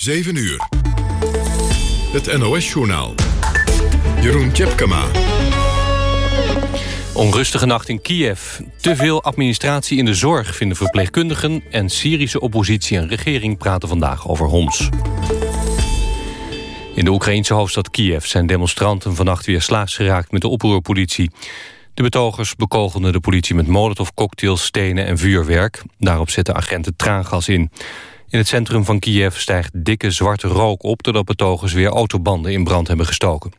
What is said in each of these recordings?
7 uur. Het NOS-journaal. Jeroen Tjepkama. Onrustige nacht in Kiev. Te veel administratie in de zorg vinden verpleegkundigen... en Syrische oppositie en regering praten vandaag over Homs. In de Oekraïnse hoofdstad Kiev zijn demonstranten vannacht weer slaags geraakt met de oproerpolitie. De betogers bekogelden de politie met molotovcocktails, stenen en vuurwerk. Daarop zetten agenten traangas in. In het centrum van Kiev stijgt dikke zwarte rook op... doordat betogers weer autobanden in brand hebben gestoken.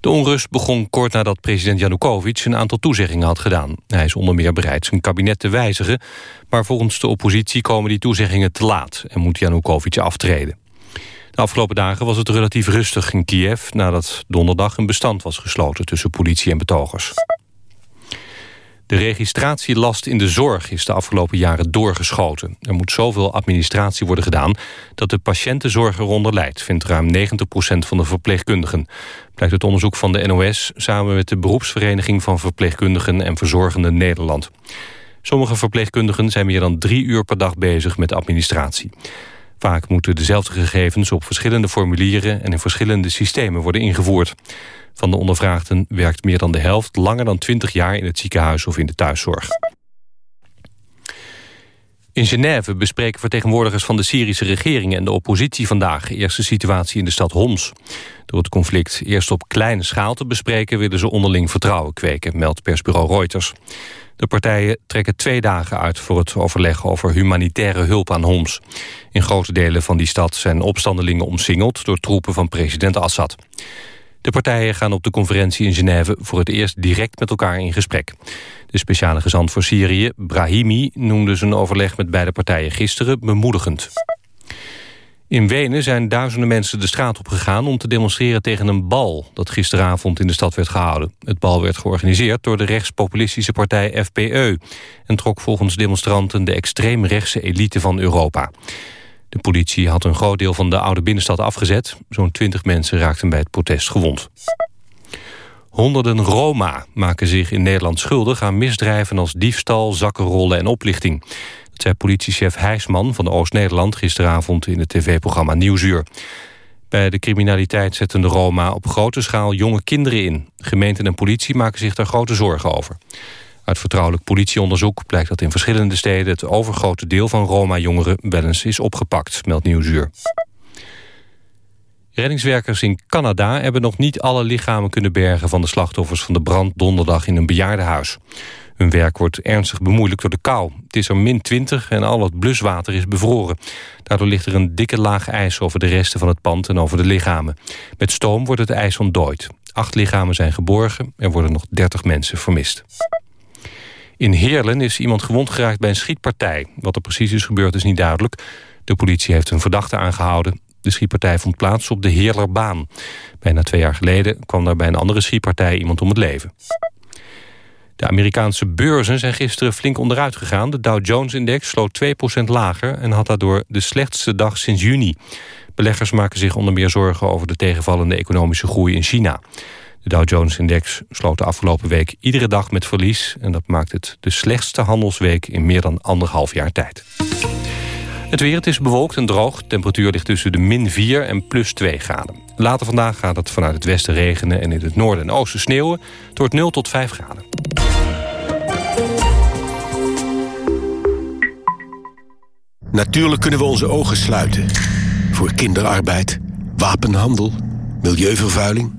De onrust begon kort nadat president Janukovic een aantal toezeggingen had gedaan. Hij is onder meer bereid zijn kabinet te wijzigen... maar volgens de oppositie komen die toezeggingen te laat... en moet Janukovic aftreden. De afgelopen dagen was het relatief rustig in Kiev... nadat donderdag een bestand was gesloten tussen politie en betogers. De registratielast in de zorg is de afgelopen jaren doorgeschoten. Er moet zoveel administratie worden gedaan dat de patiëntenzorg eronder leidt, vindt ruim 90% van de verpleegkundigen. Blijkt het onderzoek van de NOS samen met de beroepsvereniging van verpleegkundigen en verzorgenden Nederland. Sommige verpleegkundigen zijn meer dan drie uur per dag bezig met administratie. Vaak moeten dezelfde gegevens op verschillende formulieren en in verschillende systemen worden ingevoerd. Van de ondervraagden werkt meer dan de helft langer dan 20 jaar in het ziekenhuis of in de thuiszorg. In Genève bespreken vertegenwoordigers van de Syrische regering en de oppositie vandaag de eerste situatie in de stad Homs. Door het conflict eerst op kleine schaal te bespreken willen ze onderling vertrouwen kweken, meldt persbureau Reuters. De partijen trekken twee dagen uit voor het overleg over humanitaire hulp aan Homs. In grote delen van die stad zijn opstandelingen omsingeld door troepen van president Assad. De partijen gaan op de conferentie in Genève voor het eerst direct met elkaar in gesprek. De speciale gezant voor Syrië, Brahimi, noemde zijn overleg met beide partijen gisteren bemoedigend. In Wenen zijn duizenden mensen de straat op gegaan om te demonstreren tegen een bal dat gisteravond in de stad werd gehouden. Het bal werd georganiseerd door de rechtspopulistische partij FPE en trok volgens demonstranten de extreemrechtse elite van Europa. De politie had een groot deel van de oude binnenstad afgezet. Zo'n twintig mensen raakten bij het protest gewond. Honderden Roma maken zich in Nederland schuldig aan misdrijven als diefstal, zakkenrollen en oplichting. Dat zei politiechef Heijsman van Oost-Nederland gisteravond in het tv-programma Nieuwsuur. Bij de criminaliteit zetten de Roma op grote schaal jonge kinderen in. Gemeenten en politie maken zich daar grote zorgen over. Uit vertrouwelijk politieonderzoek blijkt dat in verschillende steden... het overgrote deel van Roma-jongeren wel eens is opgepakt, meldt Nieuwsuur. Reddingswerkers in Canada hebben nog niet alle lichamen kunnen bergen... van de slachtoffers van de brand donderdag in een bejaardenhuis. Hun werk wordt ernstig bemoeilijkt door de kou. Het is er min 20 en al het bluswater is bevroren. Daardoor ligt er een dikke laag ijs over de resten van het pand en over de lichamen. Met stoom wordt het ijs ontdooid. Acht lichamen zijn geborgen. Er worden nog 30 mensen vermist. In Heerlen is iemand gewond geraakt bij een schietpartij. Wat er precies is gebeurd is niet duidelijk. De politie heeft een verdachte aangehouden. De schietpartij vond plaats op de Heerlerbaan. Bijna twee jaar geleden kwam daar bij een andere schietpartij iemand om het leven. De Amerikaanse beurzen zijn gisteren flink onderuit gegaan. De Dow Jones-index sloot 2% lager... en had daardoor de slechtste dag sinds juni. Beleggers maken zich onder meer zorgen over de tegenvallende economische groei in China. De Dow Jones-index sloot de afgelopen week iedere dag met verlies... en dat maakt het de slechtste handelsweek in meer dan anderhalf jaar tijd. Het weer, het is bewolkt en droog. De temperatuur ligt tussen de min 4 en plus 2 graden. Later vandaag gaat het vanuit het westen regenen... en in het noorden en oosten sneeuwen. Het wordt 0 tot 5 graden. Natuurlijk kunnen we onze ogen sluiten. Voor kinderarbeid, wapenhandel, milieuvervuiling...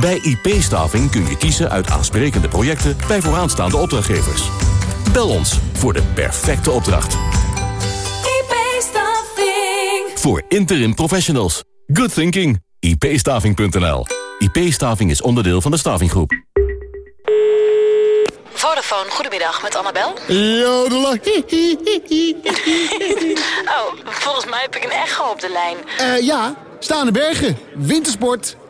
Bij IP-staving kun je kiezen uit aansprekende projecten bij vooraanstaande opdrachtgevers. Bel ons voor de perfecte opdracht. IP-staving. Voor interim professionals. Good thinking. ipstaving.nl IP-staving is onderdeel van de Stavinggroep. Vodafone, goedemiddag, met Annabel. Jodela. oh, volgens mij heb ik een echo op de lijn. Uh, ja, staande bergen, wintersport,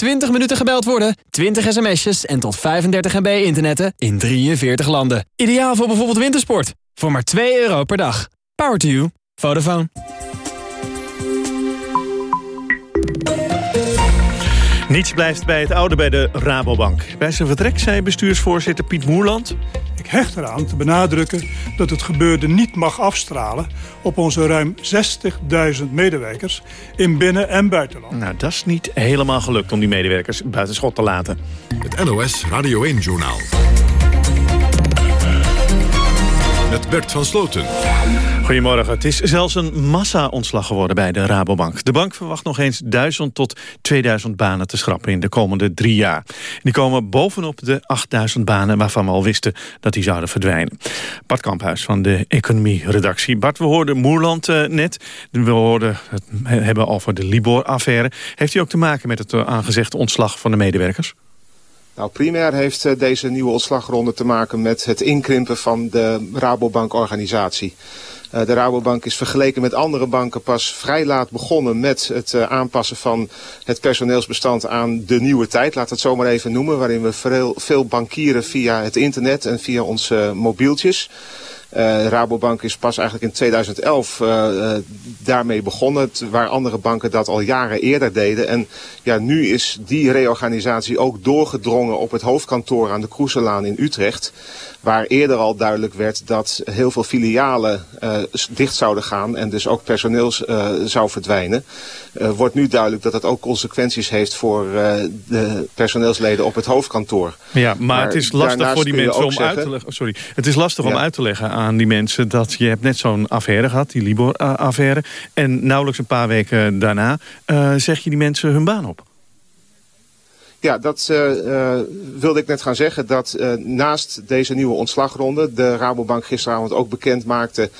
20 minuten gebeld worden, 20 sms'jes en tot 35 MB internetten in 43 landen. Ideaal voor bijvoorbeeld wintersport. Voor maar 2 euro per dag. Power to you. Vodafone. Niets blijft bij het oude bij de Rabobank. Bij zijn vertrek zei bestuursvoorzitter Piet Moerland... Ik hecht eraan te benadrukken dat het gebeurde niet mag afstralen... op onze ruim 60.000 medewerkers in binnen- en buitenland. Nou, dat is niet helemaal gelukt om die medewerkers buiten schot te laten. Het NOS Radio 1-journaal. Met Bert van Sloten. Goedemorgen. Het is zelfs een massa-ontslag geworden bij de Rabobank. De bank verwacht nog eens 1000 tot 2000 banen te schrappen in de komende drie jaar. Die komen bovenop de 8000 banen waarvan we al wisten dat die zouden verdwijnen. Bart Kamphuis van de Economie-redactie. Bart, we hoorden Moerland uh, net. We hoorden het hebben over de Libor-affaire. Heeft die ook te maken met het uh, aangezegde ontslag van de medewerkers? Nou, primair heeft uh, deze nieuwe ontslagronde te maken met het inkrimpen van de Rabobank-organisatie. Uh, de Rabobank is vergeleken met andere banken pas vrij laat begonnen met het uh, aanpassen van het personeelsbestand aan de nieuwe tijd. Laat het zo maar even noemen, waarin we veel, veel bankieren via het internet en via onze mobieltjes. Uh, Rabobank is pas eigenlijk in 2011 uh, uh, daarmee begonnen, waar andere banken dat al jaren eerder deden. En ja, nu is die reorganisatie ook doorgedrongen op het hoofdkantoor aan de Kroeselaan in Utrecht. Waar eerder al duidelijk werd dat heel veel filialen uh, dicht zouden gaan en dus ook personeel zou verdwijnen. Wordt nu duidelijk dat dat ook consequenties heeft voor de personeelsleden op het hoofdkantoor. Ja, maar, maar het is lastig voor die mensen om zeggen, uit te leggen. Sorry, het is lastig ja. om uit te leggen aan die mensen dat je hebt net zo'n affaire gehad, die Libor-affaire. En nauwelijks een paar weken daarna zeg je die mensen hun baan op. Ja, dat uh, uh, wilde ik net gaan zeggen. Dat naast deze nieuwe ontslagronde de Rabobank gisteravond ook bekend maakte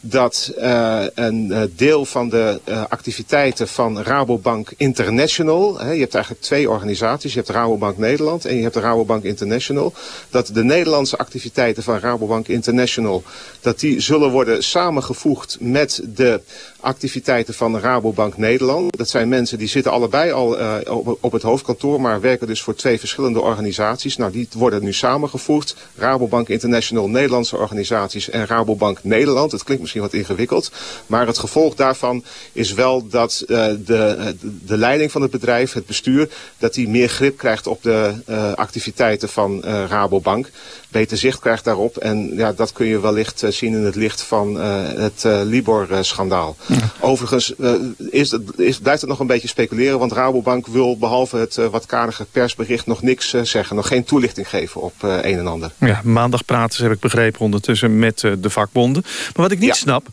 dat uh, een uh, deel van de uh, activiteiten van Rabobank International, hè, je hebt eigenlijk twee organisaties, je hebt Rabobank Nederland en je hebt Rabobank International, dat de Nederlandse activiteiten van Rabobank International, dat die zullen worden samengevoegd met de activiteiten van Rabobank Nederland. Dat zijn mensen die zitten allebei al uh, op, op, het hoofdkantoor, maar werken dus voor twee verschillende organisaties. Nou, die worden nu samengevoegd. Rabobank International, Nederlandse organisaties en Rabobank Nederland. Het klinkt misschien wat ingewikkeld, maar het gevolg daarvan is wel dat uh, de, de leiding van het bedrijf, het bestuur, dat die meer grip krijgt op de uh, activiteiten van Rabobank beter zicht krijgt daarop. En ja, dat kun je wellicht uh, zien in het licht van uh, het uh, Libor-schandaal. Ja. Overigens is het, is, blijft het nog een beetje speculeren, want Rabobank wil behalve het wat karige persbericht nog niks zeggen. Nog geen toelichting geven op een en ander. Ja, maandag praten ze, heb ik begrepen, ondertussen met de vakbonden. Maar wat ik niet ja. snap,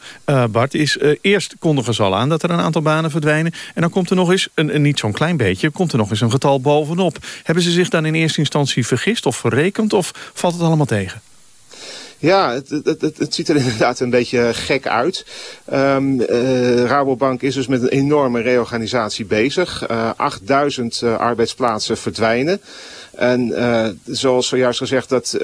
Bart, is eerst kondigen ze al aan dat er een aantal banen verdwijnen. En dan komt er nog eens, een, een niet zo'n klein beetje, komt er nog eens een getal bovenop. Hebben ze zich dan in eerste instantie vergist of verrekend of valt het allemaal tegen? Ja, het, het, het, het, ziet er inderdaad een beetje gek uit. Um, uh, Rabobank is dus met een enorme reorganisatie bezig. Uh, 8000 uh, arbeidsplaatsen verdwijnen. En zoals zojuist gezegd, dat,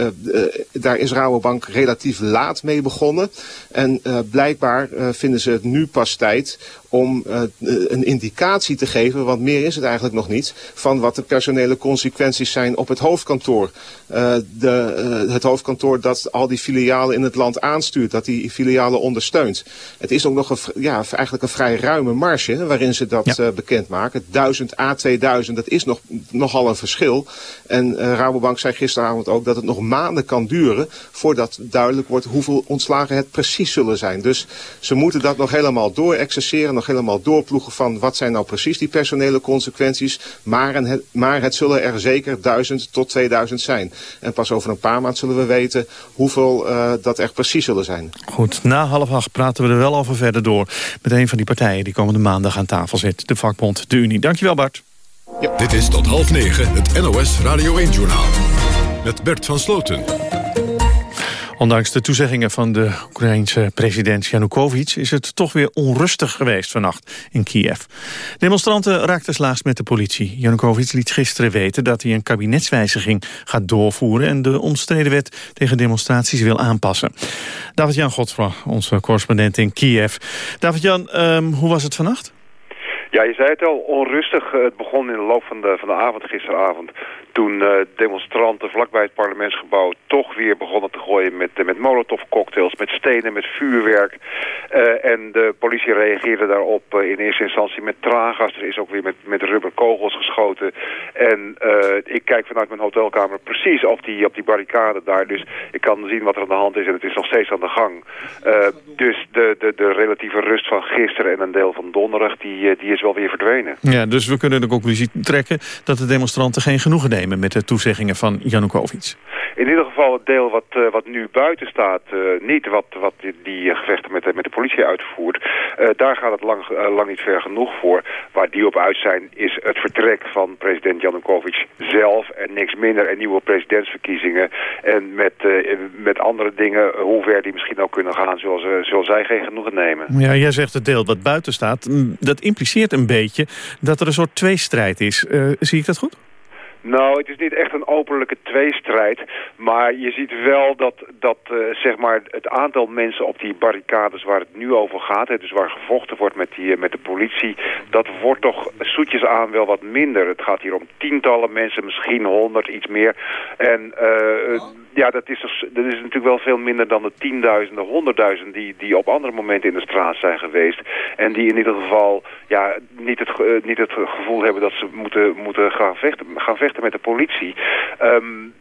daar is Rabobank relatief laat mee begonnen. En blijkbaar vinden ze het nu pas tijd om uh, een indicatie te geven, want meer is het eigenlijk nog niet, van wat de personele consequenties zijn op het hoofdkantoor. Uh, de, uh, het hoofdkantoor dat al die filialen in het land aanstuurt. Dat die filialen ondersteunt. Het is ook nog een, ja, eigenlijk een vrij ruime marge waarin ze dat ja. bekendmaken. 1000 A 2000, dat is nog, nogal een verschil. En Rabobank zei gisteravond ook dat het nog maanden kan duren voordat duidelijk wordt hoeveel ontslagen het precies zullen zijn. Dus ze moeten dat nog helemaal doorexerceren, nog helemaal doorploegen van wat zijn nou precies die personele consequenties. Maar, het, maar het zullen er zeker 1000 tot 2000 zijn. En pas over een paar maanden zullen we weten hoeveel uh, dat er precies zullen zijn. Goed, na half acht praten we er wel over verder door met een van die partijen die komende maandag aan tafel zit. De vakbond, de Unie. Dankjewel Bart. Ja. Dit is tot half negen het NOS Radio 1-journaal. Met Bert van Sloten. Ondanks de toezeggingen van de Oekraïense president Janukovic... is het toch weer onrustig geweest vannacht in Kiev. Demonstranten raakten slaags met de politie. Janukovic liet gisteren weten dat hij een kabinetswijziging gaat doorvoeren... en de omstreden wet tegen demonstraties wil aanpassen. David-Jan Godfra, onze correspondent in Kiev. David-Jan, um, hoe was het vannacht? Ja, je zei het al, onrustig. Het begon in de loop van de, van de avond, gisteravond toen uh, demonstranten vlakbij het parlementsgebouw toch weer begonnen te gooien met, uh, met molotovcocktails, met stenen, met vuurwerk. Uh, en de politie reageerde daarop in eerste instantie met traangas. Er is ook weer met, met rubberkogels geschoten. En ik kijk vanuit mijn hotelkamer precies op die, op die barricade daar. Dus ik kan zien wat er aan de hand is en het is nog steeds aan de gang. dus de, de, de relatieve rust van gisteren en een deel van donderdag, die, die is wel weer verdwenen. Ja, dus we kunnen de conclusie trekken dat de demonstranten geen genoegen nemen met de toezeggingen van Janukovic? In ieder geval het deel wat, uh, wat nu buiten staat, uh, niet wat, wat die, die gevechten met, met de politie uitvoert. Daar gaat het lang, lang niet ver genoeg voor. Waar die op uit zijn is het vertrek van president Janukovic zelf en niks minder. En nieuwe presidentsverkiezingen. En met, met andere dingen, hoe ver die misschien ook kunnen gaan, zullen, zullen zij geen genoegen nemen. Ja, jij zegt het deel wat buiten staat. Dat impliceert een beetje dat er een soort tweestrijd is. zie ik dat goed? Nou, het is niet echt een openlijke tweestrijd. Maar je ziet wel dat, dat uh, zeg maar het aantal mensen op die barricades waar het nu over gaat... Hè, dus waar gevochten wordt met, die, met de politie... dat wordt toch zoetjes aan wel wat minder. Het gaat hier om tientallen mensen, misschien honderd, iets meer. En uh, ja, dat is, dus, dat is natuurlijk wel veel minder dan de tienduizenden, honderdduizenden... Die, die op andere momenten in de straat zijn geweest. En die in ieder geval ja, niet, het, uh, niet het gevoel hebben dat ze moeten, moeten gaan, vechten, gaan vechten met de politie. Um,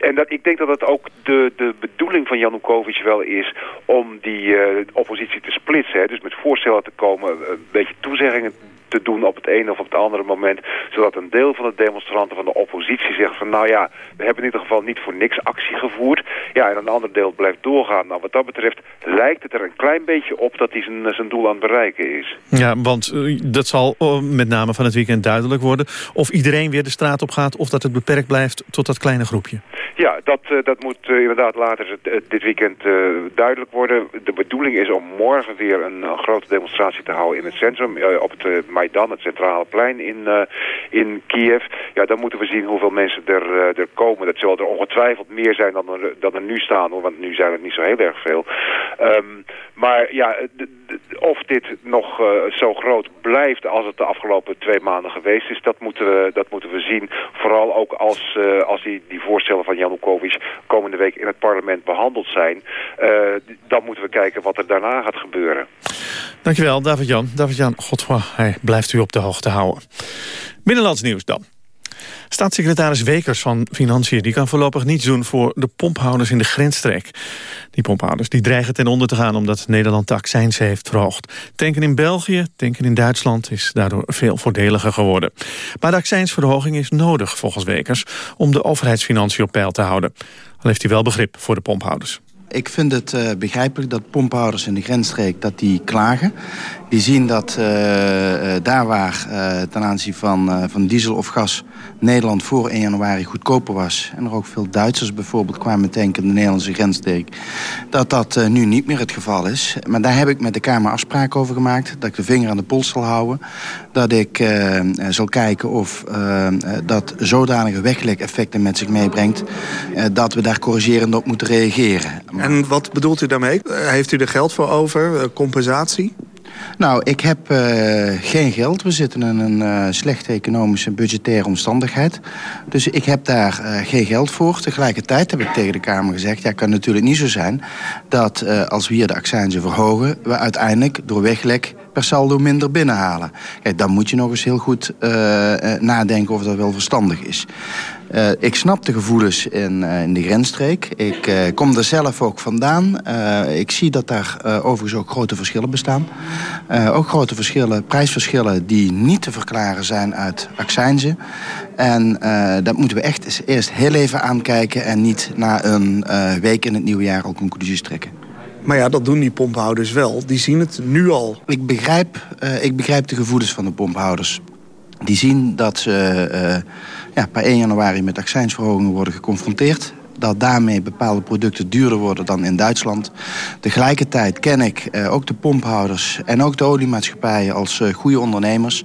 en dat, ik denk dat het ook de, de bedoeling van Janukovic wel is om die uh, oppositie te splitsen. Dus met voorstellen te komen, een beetje toezeggingen te doen op het ene of op het andere moment. Zodat een deel van de demonstranten van de oppositie zegt van nou ja, we hebben in ieder geval niet voor niks actie gevoerd. Ja, en een ander deel blijft doorgaan. Nou, wat dat betreft lijkt het er een klein beetje op dat hij zijn, zijn doel aan het bereiken is. Ja, want uh, dat zal uh, met name van het weekend duidelijk worden. Of iedereen weer de straat op gaat of dat het beperkt blijft tot dat kleine groepje. Ja, dat, uh, dat moet inderdaad later dit weekend duidelijk worden. De bedoeling is om morgen weer een, een grote demonstratie te houden in het centrum. op het Maidan, het centrale plein in, uh, in Kiev. Ja, dan moeten we zien hoeveel mensen er, uh, er komen. Dat zullen er ongetwijfeld meer zijn dan er, dan er nu staan, hoor, want nu zijn het niet zo heel erg veel. Um, maar ja, of dit nog uh, zo groot blijft als het de afgelopen twee maanden geweest is, dat moeten we, dat moeten we zien. Vooral ook als, als die, die voorstellen van Janukovic komende week in het parlement behandeld zijn. Dan moeten we kijken wat er daarna gaat gebeuren. Dankjewel, David-Jan. David-Jan Godfroy, blijft u op de hoogte houden. Binnenlands nieuws dan. Staatssecretaris Wekers van Financiën die kan voorlopig niets doen voor de pomphouders in de grensstreek. Die pomphouders die dreigen ten onder te gaan omdat Nederland de accijns heeft verhoogd. Tanken in België, tanken in Duitsland is daardoor veel voordeliger geworden. Maar de accijnsverhoging is nodig volgens Wekers om de overheidsfinanciën op peil te houden. Al heeft hij wel begrip voor de pomphouders. Ik vind het uh, begrijpelijk dat pomphouders in de grensstreek dat die klagen. Die zien dat uh, daar waar uh, ten aanzien van, van diesel of gas Nederland voor 1 januari goedkoper was... en er ook veel Duitsers bijvoorbeeld kwamen tanken in de Nederlandse grensstreek... dat dat nu niet meer het geval is. Maar daar heb ik met de Kamer afspraken over gemaakt. Dat ik de vinger aan de pols zal houden. Dat ik zal kijken of dat zodanige weglekeffecten met zich meebrengt... dat we daar corrigerend op moeten reageren. En wat bedoelt u daarmee? Heeft u er geld voor over? Compensatie? Nou, ik heb geen geld. We zitten in een slechte economische budgettaire omstandigheid. Dus ik heb daar geen geld voor. Tegelijkertijd heb ik tegen de Kamer gezegd... ja, het kan natuurlijk niet zo zijn dat als we hier de accijnzen verhogen... we uiteindelijk door weglek per saldo minder binnenhalen. Kijk, dan moet je nog eens heel goed uh, nadenken of dat wel verstandig is. Uh, ik snap de gevoelens in, uh, in de grensstreek. Ik kom er zelf ook vandaan. ik zie dat daar overigens ook grote verschillen bestaan. ook grote verschillen, prijsverschillen die niet te verklaren zijn uit accijnzen. En dat moeten we echt eerst heel even aankijken... en niet na een week in het nieuwe jaar al conclusies trekken. Maar ja, dat doen die pomphouders wel. Die zien het nu al. Ik begrijp, uh, ik begrijp de gevoelens van de pomphouders. Die zien dat ze uh, ja, per 1 januari met accijnsverhogingen worden geconfronteerd dat daarmee bepaalde producten duurder worden dan in Duitsland. Tegelijkertijd ken ik uh, ook de pomphouders en ook de oliemaatschappijen als goede ondernemers.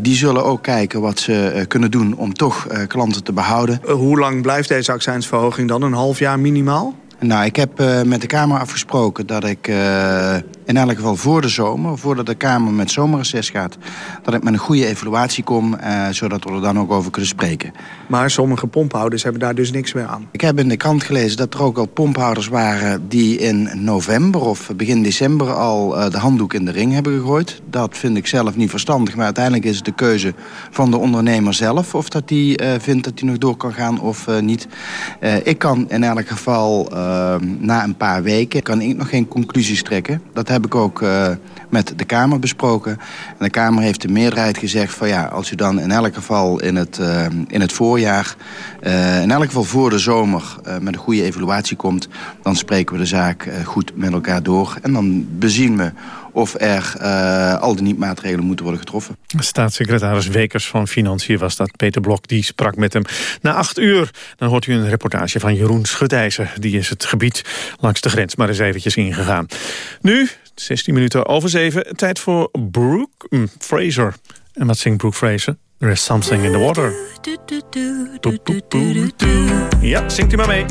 Die zullen ook kijken wat ze kunnen doen om toch klanten te behouden. hoe lang blijft deze accijnsverhoging dan? Een half jaar minimaal? Nou, ik heb uh, met de Kamer afgesproken dat ik uh, in elk geval voor de zomer... voordat de Kamer met zomerreces gaat... dat ik met een goede evaluatie kom... Uh, zodat we er dan ook over kunnen spreken. Maar sommige pomphouders hebben daar dus niks meer aan? Ik heb in de krant gelezen dat er ook al pomphouders waren... die in november of begin december al de handdoek in de ring hebben gegooid. Dat vind ik zelf niet verstandig. Maar uiteindelijk is het de keuze van de ondernemer zelf... of dat die vindt dat hij nog door kan gaan of niet. ik kan in elk geval Ehm, na een paar weken kan ik nog geen conclusies trekken. Dat heb ik ook uh, met de Kamer besproken. En de Kamer heeft de meerderheid gezegd van ja, als u dan in elk geval in het, uh, in het voorjaar, uh, in elk geval voor de zomer met een goede evaluatie komt, dan spreken we de zaak goed met elkaar door. En dan bezien we of er al de niet-maatregelen moeten worden getroffen. Staatssecretaris Wekers van Financiën was dat. Peter Blok die sprak met hem. Na acht uur dan hoort u een reportage van Jeroen Schutijzer. Die is het gebied langs de grens maar eens eventjes ingegaan. Nu, 16 minuten over 7. Tijd voor Brooke mm, Fraser. En wat zingt Brooke Fraser? There is something in the water. Ja, zingt u maar mee.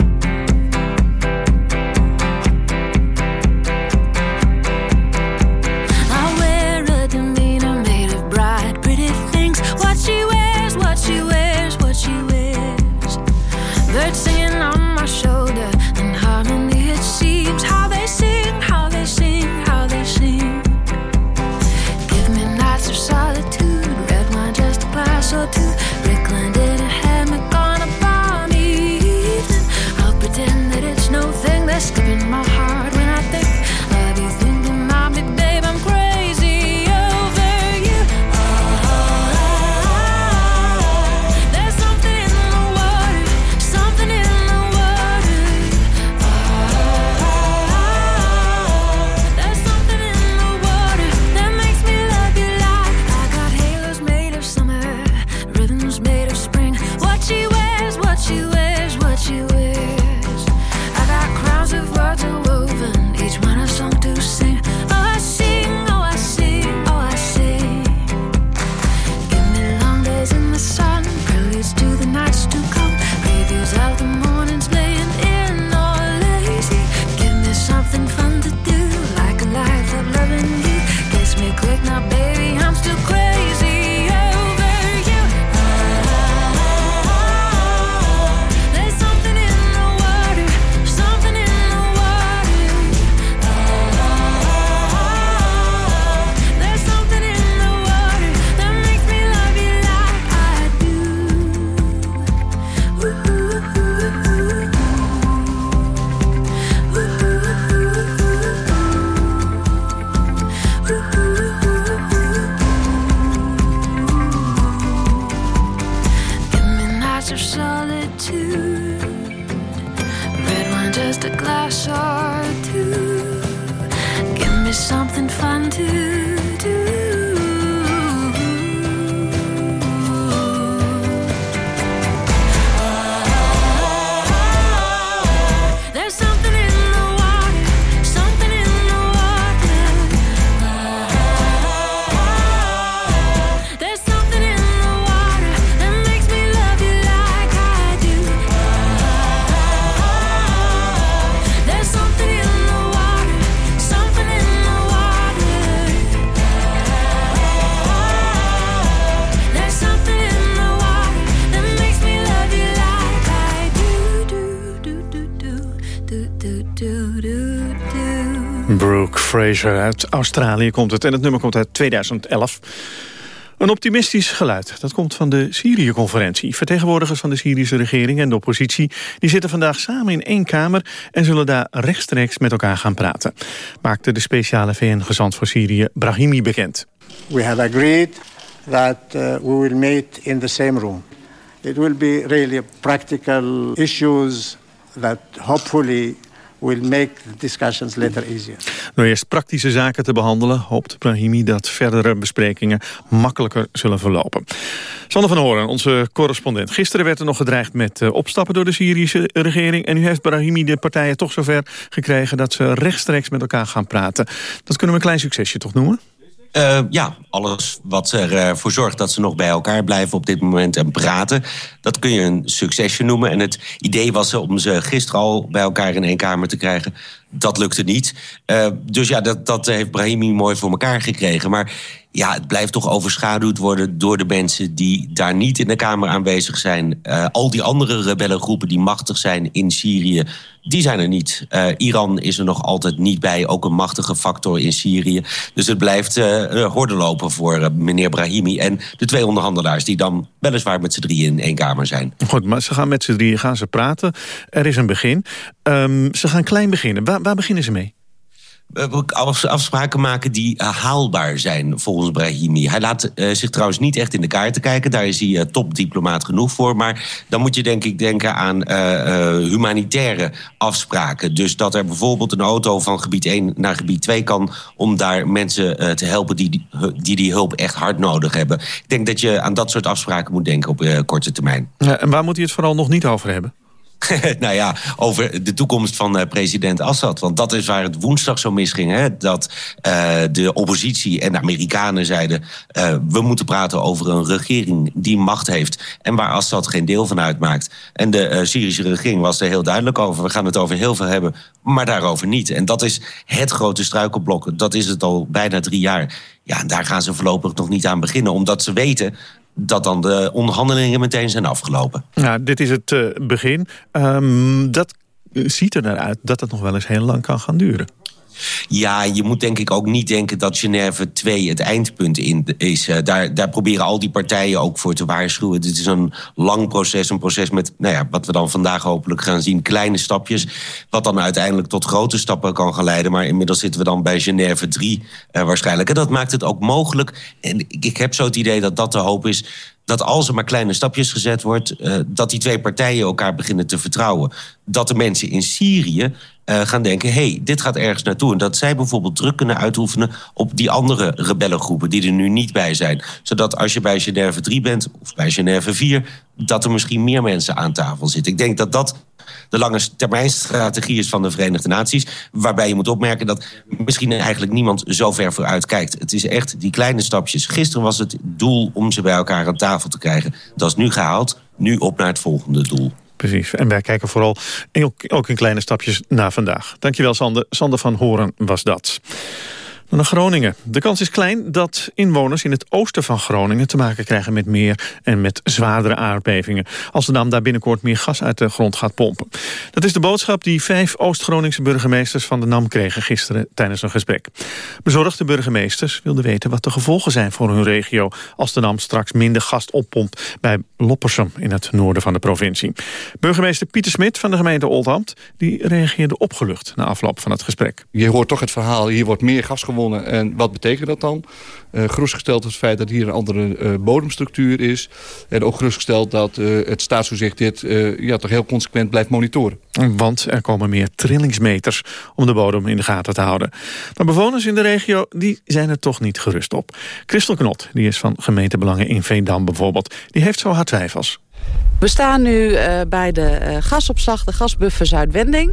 What she wears, what she wears, what she wears. to Uit Australië komt het. En het nummer komt uit 2011. Een optimistisch geluid. Dat komt van de Syrië-conferentie. Vertegenwoordigers van de Syrische regering en de oppositie... die zitten vandaag samen in één kamer... en zullen daar rechtstreeks met elkaar gaan praten. Maakte de speciale VN-gezant voor Syrië Brahimi bekend. We have agreed that uh, we will meet in the same room. It will be really practical issues that hopefully will make the discussions later easier. Door eerst praktische zaken te behandelen... hoopt Brahimi dat verdere besprekingen makkelijker zullen verlopen. Sander van Horen, onze correspondent. Gisteren werd er nog gedreigd met uh, opstappen door de Syrische regering... en nu heeft Brahimi de partijen toch zover gekregen... dat ze rechtstreeks met elkaar gaan praten. Dat kunnen we een klein succesje toch noemen? Uh, ja, alles wat ervoor uh, zorgt dat ze nog bij elkaar blijven op dit moment en praten. Dat kun je een succesje noemen. En het idee was om ze gisteren al bij elkaar in één kamer te krijgen. Dat lukte niet. Uh, dus ja, dat, dat heeft Brahimi mooi voor elkaar gekregen. Maar ja, het blijft toch overschaduwd worden door de mensen die daar niet in de Kamer aanwezig zijn. Uh, al die andere rebellengroepen die machtig zijn in Syrië, die zijn er niet. Uh, Iran is er nog altijd niet bij, ook een machtige factor in Syrië. Dus het blijft uh, horde lopen voor meneer Brahimi en de twee onderhandelaars... die dan weliswaar met z'n drieën in één kamer zijn. Goed, maar ze gaan met z'n drieën gaan ze praten. Er is een begin. Um, ze gaan klein beginnen. Waar, waar beginnen ze mee? Afspraken maken die haalbaar zijn volgens Brahimi. Hij laat uh, zich trouwens niet echt in de kaarten kijken. Daar is hij topdiplomaat genoeg voor. Maar dan moet je denk ik denken aan humanitaire afspraken. Dus dat er bijvoorbeeld een auto van gebied 1 naar gebied 2 kan... om daar mensen te helpen die die, die die hulp echt hard nodig hebben. Ik denk dat je aan dat soort afspraken moet denken op korte termijn. Ja, en waar moet hij het vooral nog niet over hebben? nou ja, over de toekomst van uh, president Assad. Want dat is waar het woensdag zo misging. Hè? Dat uh, de oppositie en de Amerikanen zeiden... Uh, we moeten praten over een regering die macht heeft... en waar Assad geen deel van uitmaakt. En de Syrische regering was er heel duidelijk over. We gaan het over heel veel hebben, maar daarover niet. En dat is het grote struikelblok. Dat is het al bijna drie jaar. Ja, en daar gaan ze voorlopig nog niet aan beginnen. Omdat ze weten dat dan de onderhandelingen meteen zijn afgelopen. Ja, dit is het uh, begin. Um, dat ziet er naar uit dat het nog wel eens heel lang kan gaan duren. Ja, je moet denk ik ook niet denken dat Genève 2 het eindpunt in is. Uh, daar, daar proberen al die partijen ook voor te waarschuwen. Dit is een lang proces, een proces met, nou ja, wat we dan vandaag hopelijk gaan zien, kleine stapjes. Wat dan uiteindelijk tot grote stappen kan gaan leiden. Maar inmiddels zitten we dan bij Genève 3 uh, waarschijnlijk. En dat maakt het ook mogelijk. En ik heb zo het idee dat dat de hoop is dat als er maar kleine stapjes gezet wordt... Uh, dat die twee partijen elkaar beginnen te vertrouwen. Dat de mensen in Syrië uh, gaan denken... hey, dit gaat ergens naartoe. En dat zij bijvoorbeeld druk kunnen uitoefenen... op die andere rebellengroepen die er nu niet bij zijn. Zodat als je bij Genève 3 bent, of bij Genève 4... dat er misschien meer mensen aan tafel zitten. Ik denk dat dat de lange termijn strategie is van de Verenigde Naties. Waarbij je moet opmerken dat misschien eigenlijk niemand zo ver vooruit kijkt. Het is echt die kleine stapjes. Gisteren was het doel om ze bij elkaar aan tafel te krijgen. Dat is nu gehaald. Nu op naar het volgende doel. Precies, en wij kijken vooral ook in kleine stapjes naar vandaag. Dankjewel Sander. Sander van Horen was dat. Naar Groningen. De kans is klein dat inwoners in het oosten van Groningen... te maken krijgen met meer en met zwaardere aardbevingen... als de dam daar binnenkort meer gas uit de grond gaat pompen. Dat is de boodschap die vijf Oost-Groningse burgemeesters van de NAM kregen gisteren tijdens een gesprek. Bezorgde burgemeesters wilden weten wat de gevolgen zijn voor hun regio... als de NAM straks minder gas oppompt bij Loppersum in het noorden van de provincie. Burgemeester Pieter Smit van de gemeente Oldambt... die reageerde opgelucht na afloop van het gesprek. Je hoort toch het verhaal, hier wordt meer gas gewonnen en wat betekent dat dan? Uh, gerustgesteld het feit dat hier een andere uh, bodemstructuur is. En ook gerustgesteld dat uh, het staatstoezicht dit ja, toch heel consequent blijft monitoren. Want er komen meer trillingsmeters om de bodem in de gaten te houden. Maar bewoners in de regio die zijn er toch niet gerust op. Christel Knot, die is van gemeentebelangen in Veendam bijvoorbeeld... die heeft zo haar twijfels. We staan nu uh, bij de uh, gasopslag, de gasbuffer Zuidwending.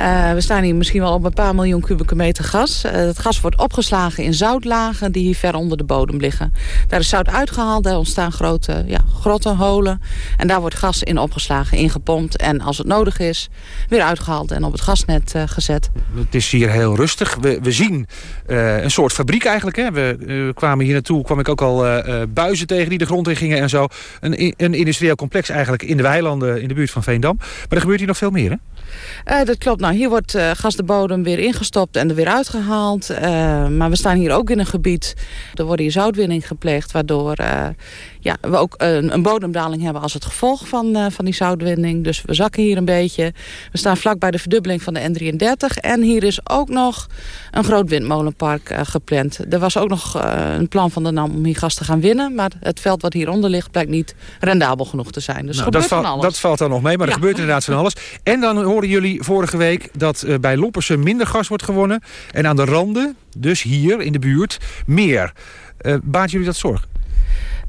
Uh, we staan hier misschien wel op een paar miljoen kubieke meter gas. het gas wordt opgeslagen in zoutlagen die hier ver onder de bodem liggen. Daar is zout uitgehaald, daar ontstaan grote ja, grotten, holen. En daar wordt gas in opgeslagen, ingepompt. En als het nodig is, weer uitgehaald en op het gasnet gezet. Het is hier heel rustig. We, we zien een soort fabriek eigenlijk. Hè. We kwamen hier naartoe, kwam ik ook al buizen tegen die de grond in gingen en zo. Een, een complex eigenlijk in de weilanden in de buurt van Veendam. Maar er gebeurt hier nog veel meer, hè? Uh, dat klopt. Nou, hier wordt uh, gas de bodem weer ingestopt en er weer uitgehaald. Uh, maar we staan hier ook in een gebied. Er wordt hier zoutwinning gepleegd, waardoor ja, we ook een, een, bodemdaling hebben als het gevolg van, van die zoutwinning. Dus we zakken hier een beetje. We staan vlak bij de verdubbeling van de N33. En hier is ook nog een groot windmolenpark gepland. Er was ook nog een plan van de NAM om hier gas te gaan winnen. Maar het veld wat hieronder ligt blijkt niet rendabel genoeg te zijn. Dus nou, dat, valt, dat valt dan nog mee, maar ja. er gebeurt inderdaad van alles. En dan horen jullie vorige week dat bij Loppersen minder gas wordt gewonnen. En aan de randen, dus hier in de buurt, meer. Uh, baat jullie dat zorgen?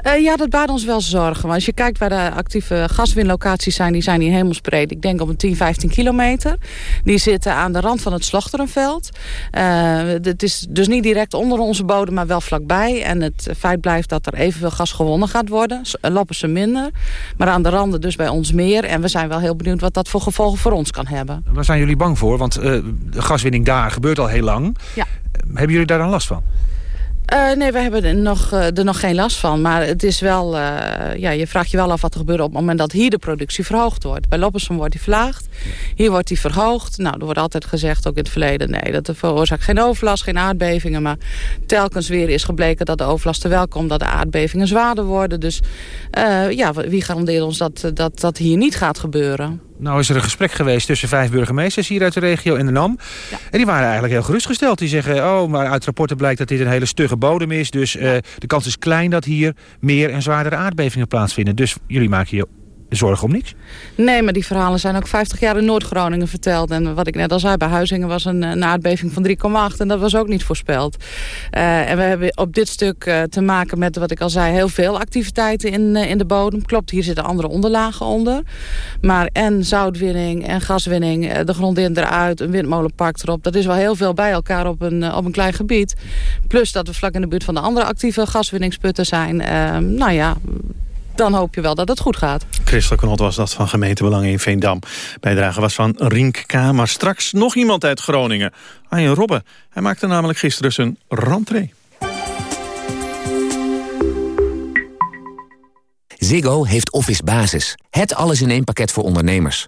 Uh, ja, dat baart ons wel zorgen. Want als je kijkt waar de actieve gaswinlocaties zijn... die zijn hier hemelsbreed, ik denk op een 10, 15 kilometer. Die zitten aan de rand van het Slochterenveld. Uh, het is dus niet direct onder onze bodem, maar wel vlakbij. En het feit blijft dat er evenveel gas gewonnen gaat worden. Lappen ze minder. Maar aan de randen dus bij ons meer. En we zijn wel heel benieuwd wat dat voor gevolgen voor ons kan hebben. Waar zijn jullie bang voor? Want uh, de gaswinning daar gebeurt al heel lang. Ja. Hebben jullie daar dan last van? Uh, nee, we hebben er nog, uh, er nog geen last van. Maar het is wel, uh, ja, je vraagt je wel af wat er gebeurt op het moment dat hier de productie verhoogd wordt. Bij Lopperson wordt die verlaagd. Hier wordt die verhoogd. Nou, er wordt altijd gezegd, ook in het verleden, nee, dat veroorzaakt geen overlast, geen aardbevingen. Maar telkens weer is gebleken dat de overlast er wel komt, dat de aardbevingen zwaarder worden. Dus ja, wie garandeert ons dat, dat dat hier niet gaat gebeuren? Nou is er een gesprek geweest tussen vijf burgemeesters hier uit de regio en de NAM. Ja. En die waren eigenlijk heel gerustgesteld. Die zeggen, oh, maar uit rapporten blijkt dat dit een hele stugge bodem is. Dus uh, de kans is klein dat hier meer en zwaardere aardbevingen plaatsvinden. Dus jullie maken je zorgen om niks? Nee, maar die verhalen zijn ook 50 jaar in Noord-Groningen verteld. En wat ik net al zei, bij Huizingen was een, een aardbeving van 3,8. En dat was ook niet voorspeld. Uh, en we hebben op dit stuk uh, te maken met, wat ik al zei, heel veel activiteiten in, uh, in de bodem. Klopt, hier zitten andere onderlagen onder. Maar en zoutwinning en gaswinning, de grond in eruit, een windmolenpark erop. Dat is wel heel veel bij elkaar op een, op een klein gebied. Plus dat we vlak in de buurt van de andere actieve gaswinningsputten zijn. nou ja, dan hoop je wel dat het goed gaat. Christel Knot was dat van gemeentebelangen in Veendam. Bijdrage was van Rink K. Maar straks nog iemand uit Groningen. Arjen Robben. Hij maakte namelijk gisteren zijn rentree. Ziggo heeft Office Basis. Het alles in één pakket voor ondernemers.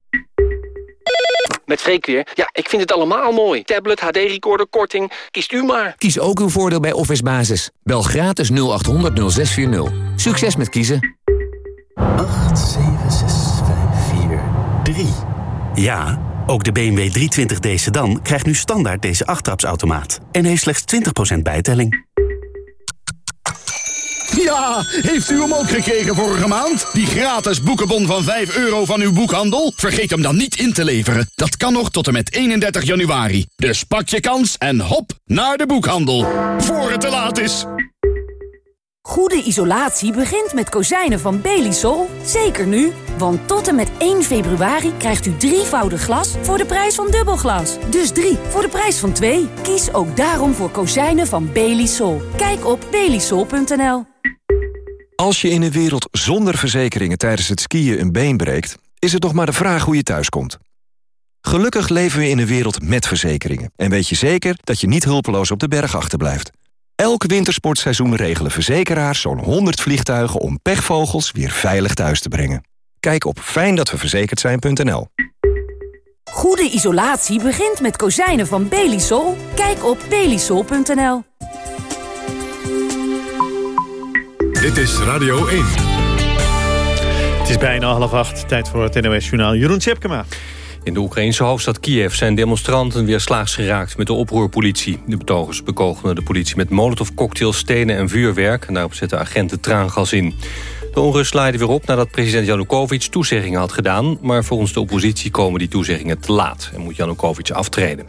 Met Freek weer. Ja, ik vind het allemaal mooi. Tablet, HD-recorder, korting. Kiest u maar. Kies ook uw voordeel bij Office Basis. Bel gratis 0800 0640. Succes met kiezen. 8, 7, 6, 5, 4, 3... Ja, ook de BMW 320d sedan krijgt nu standaard deze achttrapsautomaat. En heeft slechts 20% bijtelling. Ja, heeft u hem ook gekregen vorige maand? Die gratis boekenbon van 5 euro van uw boekhandel? Vergeet hem dan niet in te leveren. Dat kan nog tot en met 31 januari. Dus pak je kans en hop naar de boekhandel. Voor het te laat is. Goede isolatie begint met kozijnen van Belisol. Zeker nu, want tot en met 1 februari krijgt u drievoudig glas voor de prijs van dubbelglas. Dus drie voor de prijs van twee. Kies ook daarom voor kozijnen van Belisol. Kijk op belisol.nl. Als je in een wereld zonder verzekeringen tijdens het skiën een been breekt... is het nog maar de vraag hoe je thuiskomt. Gelukkig leven we in een wereld met verzekeringen... en weet je zeker dat je niet hulpeloos op de berg achterblijft. Elk wintersportseizoen regelen verzekeraars zo'n 100 vliegtuigen... om pechvogels weer veilig thuis te brengen. Kijk op fijndatweverzekerd zijn.nl. Goede isolatie begint met kozijnen van Belisol. Kijk op belisol.nl. Dit is Radio 1. Het is bijna half acht. Tijd voor het NOS Journaal. Jeroen Tjepkema. In de Oekraïnse hoofdstad Kiev zijn demonstranten weer slaags geraakt met de oproerpolitie. De betogers bekogelden de politie met molotovcocktails, stenen en vuurwerk... en daarop zetten agenten traangas in. De onrust laaide weer op nadat president Janukovic toezeggingen had gedaan... maar volgens de oppositie komen die toezeggingen te laat... en moet Janukovic aftreden.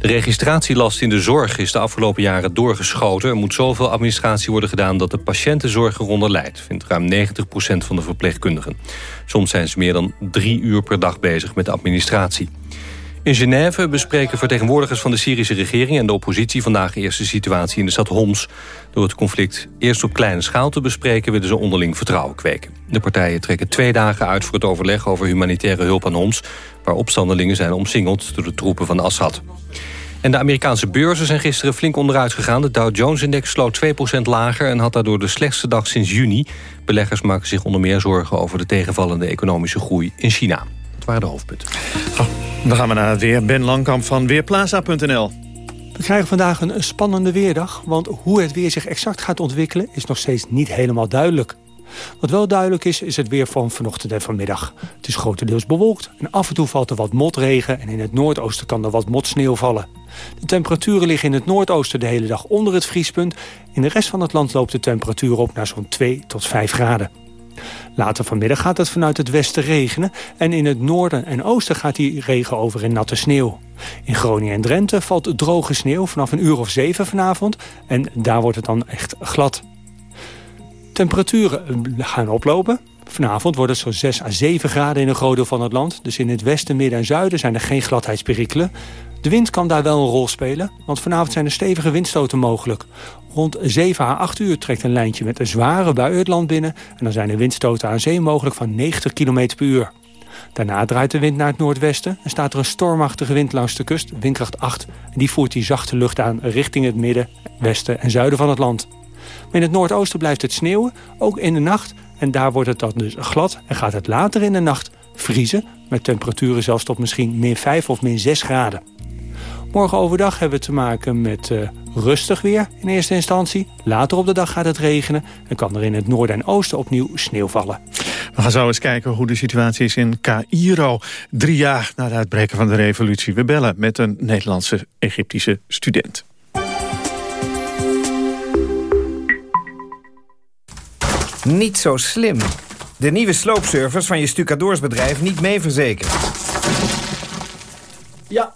De registratielast in de zorg is de afgelopen jaren doorgeschoten. Er moet zoveel administratie worden gedaan dat de patiëntenzorg eronder leidt... vindt ruim 90% van de verpleegkundigen. Soms zijn ze meer dan drie uur per dag bezig met administratie. In Genève bespreken vertegenwoordigers van de Syrische regering... en de oppositie vandaag eerst de situatie in de stad Homs. Door het conflict eerst op kleine schaal te bespreken... willen ze onderling vertrouwen kweken. De partijen trekken twee dagen uit voor het overleg over humanitaire hulp aan Homs... waar opstandelingen zijn omsingeld door de troepen van Assad. En de Amerikaanse beurzen zijn gisteren flink onderuit gegaan. De Dow Jones-index sloot 2% lager en had daardoor de slechtste dag sinds juni. Beleggers maken zich onder meer zorgen over de tegenvallende economische groei in China. Waren de hoofdpunten. Oh, dan gaan we naar het weer. Ben Langkamp van Weerplaza.nl. We krijgen vandaag een spannende weerdag, want hoe het weer zich exact gaat ontwikkelen is nog steeds niet helemaal duidelijk. Wat wel duidelijk is, is het weer van vanochtend en vanmiddag. Het is grotendeels bewolkt en af en toe valt er wat motregen... en in het noordoosten kan er wat motsneeuw vallen. De temperaturen liggen in het noordoosten de hele dag onder het vriespunt. In de rest van het land loopt de temperatuur op naar zo'n 2 tot 5 graden. Later vanmiddag gaat het vanuit het westen regenen... en in het noorden en oosten gaat die regen over in natte sneeuw. In Groningen en Drenthe valt droge sneeuw vanaf een uur of zeven vanavond... en daar wordt het dan echt glad. Temperaturen eh, gaan oplopen. Vanavond wordt het zo'n 6 à 7 graden in een groot deel van het land. Dus in het westen, midden en zuiden zijn er geen gladheidsperikelen. De wind kan daar wel een rol spelen, want vanavond zijn er stevige windstoten mogelijk. Rond 7 à 8 uur trekt een lijntje met een zware bui het land binnen... en dan zijn er windstoten aan zee mogelijk van 90 km per uur. Daarna draait de wind naar het noordwesten en staat er een stormachtige wind langs de kust, windkracht 8. En die voert die zachte lucht aan richting het midden, westen en zuiden van het land. Maar in het noordoosten blijft het sneeuwen, ook in de nacht. En daar wordt het dan dus glad en gaat het later in de nacht vriezen... met temperaturen zelfs tot misschien min 5 of min 6 graden. Morgen overdag hebben we te maken met uh, rustig weer in eerste instantie. Later op de dag gaat het regenen en kan er in het noorden en oosten opnieuw sneeuw vallen. We gaan zo eens kijken hoe de situatie is in Cairo. Drie jaar na het uitbreken van de revolutie. We bellen met een Nederlandse Egyptische student. Niet zo slim. De nieuwe sloopservice van je stucadoorsbedrijf niet mee verzekerd. Ja,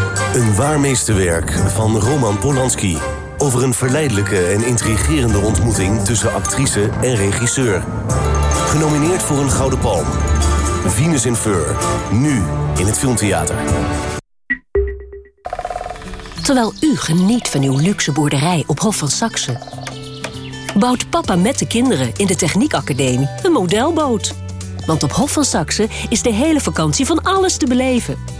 Een waar meesterwerk van Roman Polanski. Over een verleidelijke en intrigerende ontmoeting tussen actrice en regisseur. Genomineerd voor een Gouden Palm. Venus in Fur. Nu in het Filmtheater. Terwijl u geniet van uw luxe boerderij op Hof van Saxe... bouwt papa met de kinderen in de Techniekacademie een modelboot. Want op Hof van Saxe is de hele vakantie van alles te beleven...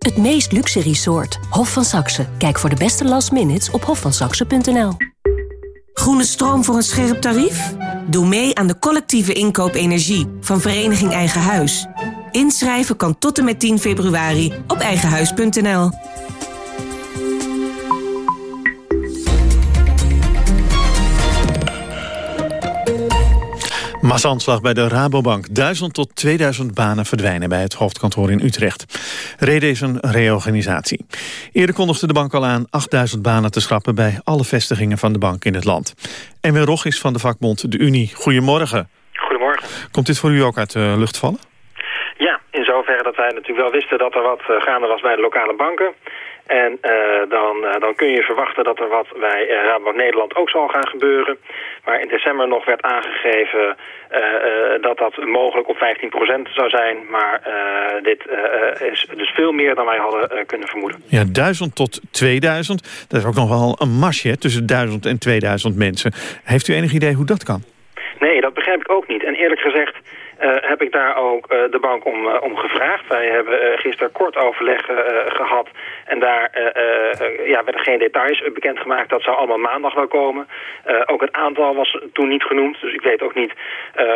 Het meest luxe resort, Hof van Saxe. Kijk voor de beste last minutes op hofvansaxe.nl. Groene stroom voor een scherp tarief? Doe mee aan de collectieve inkoop energie van Vereniging Eigen Huis. Inschrijven kan tot en met 10 februari op eigenhuis.nl. Massaanslag bij de Rabobank. 1000 tot 2000 banen verdwijnen bij het hoofdkantoor in Utrecht. Reden is een reorganisatie. Eerder kondigde de bank al aan 8000 banen te schrappen... bij alle vestigingen van de bank in het land. En weer Rog is van de vakbond De Unie. Goedemorgen. Goedemorgen. Komt dit voor u ook uit de lucht vallen? Ja, in zoverre dat wij natuurlijk wel wisten dat er wat eh, gaande was bij de lokale banken. En uh, dan, uh, dan kun je verwachten dat er wat bij uh, Nederland ook zal gaan gebeuren. Waar in december nog werd aangegeven dat dat mogelijk op 15% zou zijn. Maar dit is dus veel meer dan wij hadden kunnen vermoeden. Ja, 1000 tot 2000. Dat is ook nog wel een marsje tussen 1000 en 2000 mensen. Heeft u enig idee hoe dat kan? Nee, dat begrijp ik ook niet. En eerlijk gezegd heb ik daar ook uh, de bank om, uh, om gevraagd. Wij hebben gisteren kort overleg gehad. En daar ja, werden geen details bekendgemaakt. Dat zou allemaal maandag wel komen. ook het aantal was toen niet genoemd. Dus ik weet ook niet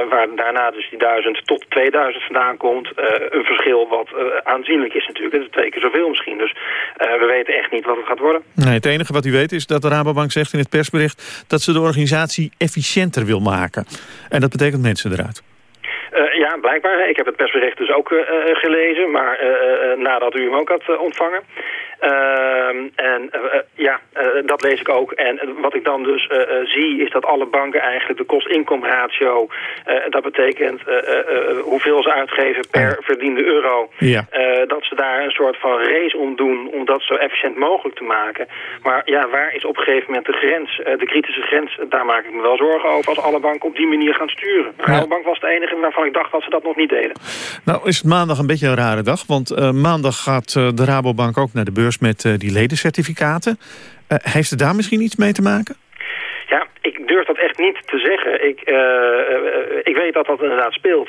waar daarna dus die 1000 tot 2000 vandaan komt. een verschil wat aanzienlijk is natuurlijk. Dat is twee keer zoveel misschien. Dus we weten echt niet wat het gaat worden. Nee, het enige wat u weet is dat de Rabobank zegt in het persbericht... dat ze de organisatie efficiënter wil maken. En dat betekent mensen eruit. Uh, ja, blijkbaar. Ik heb het persbericht dus ook uh, gelezen, maar nadat u hem ook had ontvangen. Ehm, en ja, dat lees ik ook. En wat ik dan dus zie is dat alle banken eigenlijk de kost-income-ratio... dat betekent hoeveel ze uitgeven per verdiende euro... Ja. dat ze daar een soort van race om doen om dat zo efficiënt mogelijk te maken. Maar ja, waar is op een gegeven moment de grens, de kritische grens? Daar maak ik me wel zorgen over als alle banken op die manier gaan sturen. Ja. Alle bank was de enige waarvan ik dacht dat ze dat nog niet deden. Nou is het maandag een beetje een rare dag, want uh, maandag gaat uh, de Rabobank ook naar de beurs met uh, die ledencertificaten. heeft het daar misschien iets mee te maken? Ja, ik durf dat echt niet te zeggen. Ik, ik weet dat dat inderdaad speelt.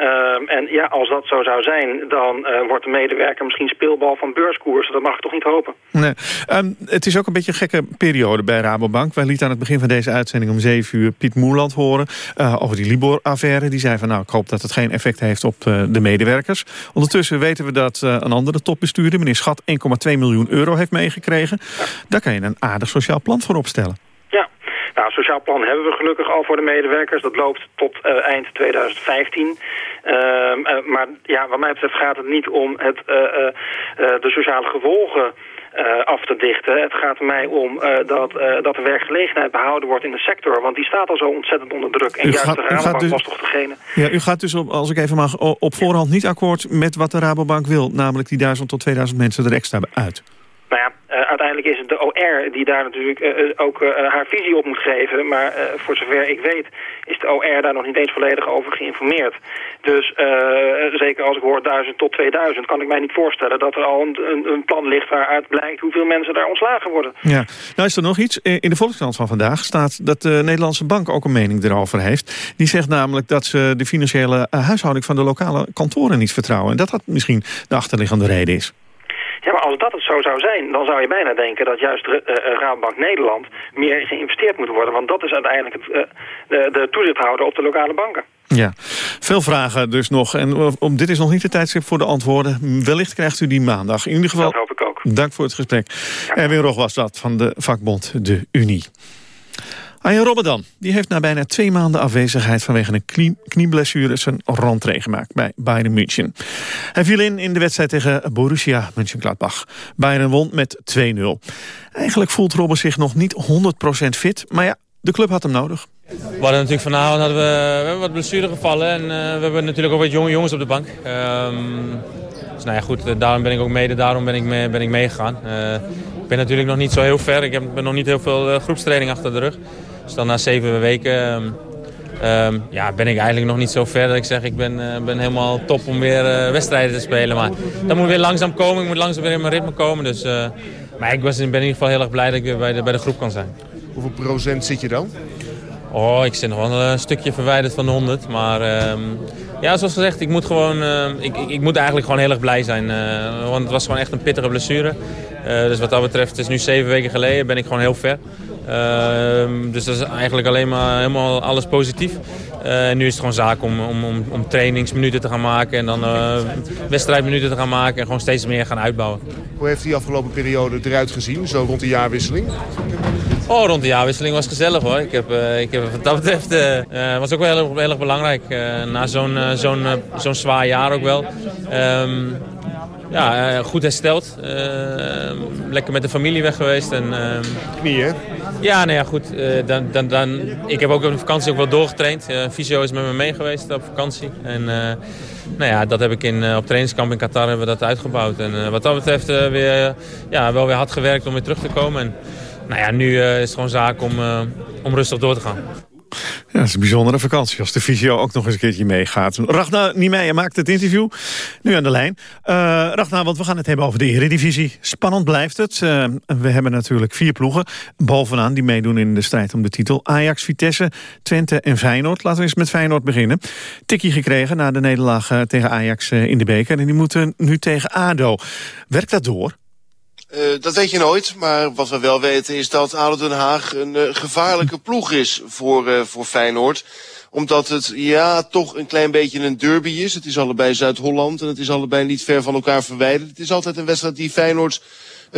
Um, en ja, als dat zo zou zijn, dan uh, wordt de medewerker misschien speelbal van beurskoersen. Dat mag ik toch niet hopen. Nee. Um, het is ook een beetje een gekke periode bij Rabobank. Wij lieten aan het begin van deze uitzending om 7 uur Piet Moerland horen... Uh, over die Libor-affaire. Die zei van nou, ik hoop dat het geen effect heeft op uh, de medewerkers. Ondertussen weten we dat een andere topbestuurder, meneer Schat... 1,2 miljoen euro heeft meegekregen. Daar kan je een aardig sociaal plan voor opstellen. Nou, sociaal plan hebben we gelukkig al voor de medewerkers. Dat loopt tot uh, eind 2015. Uh, uh, maar ja, wat mij betreft gaat het niet om het, de sociale gevolgen af te dichten. Het gaat mij om dat, dat de werkgelegenheid behouden wordt in de sector. Want die staat al zo ontzettend onder druk. En u juist gaat, de Rabobank dus, was toch degene... Ja, u gaat dus, op, als ik even mag, op voorhand niet akkoord met wat de Rabobank wil. Namelijk die 1000 tot 2000 mensen er extra uit. Uiteindelijk is het de OR die daar natuurlijk uh, ook uh, haar visie op moet geven. Maar voor zover ik weet is de OR daar nog niet eens volledig over geïnformeerd. Dus zeker als ik hoor 1000 tot 2000 kan ik mij niet voorstellen dat er al een, een, een, plan ligt waaruit blijkt hoeveel mensen daar ontslagen worden. Ja, nou is er nog iets. In de Volkskrant van vandaag staat dat de Nederlandse bank ook een mening erover heeft. Die zegt namelijk dat ze de financiële huishouding van de lokale kantoren niet vertrouwen. En dat dat misschien de achterliggende reden is. Als dat het zo zou zijn, dan zou je bijna denken dat juist uh, Raadbank Nederland meer geïnvesteerd moet worden. Want dat is uiteindelijk het, uh, de, de toezichthouder op de lokale banken. Ja, veel vragen dus nog. En om, dit is nog niet de tijdstip voor de antwoorden. Wellicht krijgt u die maandag. In ieder geval, dat hoop ik ook. Dank voor het gesprek. Ja. Erwin Rog was dat van de vakbond De Unie. Arjen Robben dan. Die heeft na bijna twee maanden afwezigheid... vanwege een knie knieblessure zijn rentree gemaakt bij Bayern München. Hij viel in in de wedstrijd tegen Borussia Mönchengladbach. Bayern won met 2-0. Eigenlijk voelt Robben zich nog niet 100% fit. Maar ja, de club had hem nodig. We hadden natuurlijk vanavond hadden we, we wat blessure gevallen. En uh, we hebben natuurlijk ook wat jonge jongens op de bank. Um, dus nou ja, goed, daarom ben ik ook mede, daarom ben ik, mee, ben ik meegegaan. Uh, ik ben natuurlijk nog niet zo heel ver. Ik heb nog niet heel veel groepstraining achter de rug. Dus dan na zeven weken um, um, ja, ben ik eigenlijk nog niet zo ver dat ik zeg ik ben, uh, ben helemaal top om weer uh, wedstrijden te spelen. Maar dat moet weer langzaam komen. Ik moet langzaam weer in mijn ritme komen. Dus, uh, maar ik was, ben in ieder geval heel erg blij dat ik weer bij de, bij de groep kan zijn. Hoeveel procent zit je dan? Oh, ik zit nog wel een stukje verwijderd van de 100. Maar um, ja, zoals gezegd, ik moet, gewoon, uh, ik, ik, ik, moet eigenlijk gewoon heel erg blij zijn. Uh, want het was gewoon echt een pittige blessure. Uh, dus wat dat betreft, het is nu zeven weken geleden, ben ik gewoon heel ver. Uh, dus dat is eigenlijk alleen maar helemaal alles positief. Uh, nu is het gewoon zaak om, om, om, om trainingsminuten te gaan maken en dan uh, wedstrijdminuten te gaan maken en gewoon steeds meer gaan uitbouwen. Hoe heeft die afgelopen periode eruit gezien, zo rond de jaarwisseling? Oh, rond de jaarwisseling was gezellig hoor. Ik heb, uh, ik heb wat dat betreft, uh, was ook wel heel, heel erg belangrijk. Uh, na zo'n zo'n zo'n zwaar jaar ook wel. Um, ja, goed hersteld. lekker met de familie weg geweest. En, Knieën? Ja, nou ja, goed. dan, dan, dan, ik heb ook op vakantie ook wel doorgetraind. Fysio is met me mee geweest op vakantie. En nou ja, dat heb ik in, op trainingskamp in Qatar hebben we dat uitgebouwd. En wat dat betreft weer, ja, wel weer hard gewerkt om weer terug te komen. En, nou ja, nu uh, is het gewoon zaak om, uh, om rustig door te gaan. Ja, dat is een bijzondere vakantie als de visio ook nog eens een keertje meegaat. Ragnar Niemeyer maakt het interview. Nu aan de lijn. Uh, Ragnar, want we gaan het hebben over de eredivisie. Spannend blijft het. Uh, we hebben natuurlijk vier ploegen bovenaan die meedoen in de strijd om de titel. Ajax, Vitesse, Twente en Feyenoord. Laten we eens met Feyenoord beginnen. Tikkie gekregen na de nederlaag tegen Ajax in de beker. En die moeten nu tegen ADO. Werkt dat door? Uh, dat weet je nooit, maar wat we wel weten is dat ADO Den Haag een uh, gevaarlijke ploeg is voor, uh, voor Feyenoord. Omdat het ja toch een klein beetje een derby is. Het is allebei Zuid-Holland en het is allebei niet ver van elkaar verwijderd. Het is altijd een wedstrijd die Feyenoord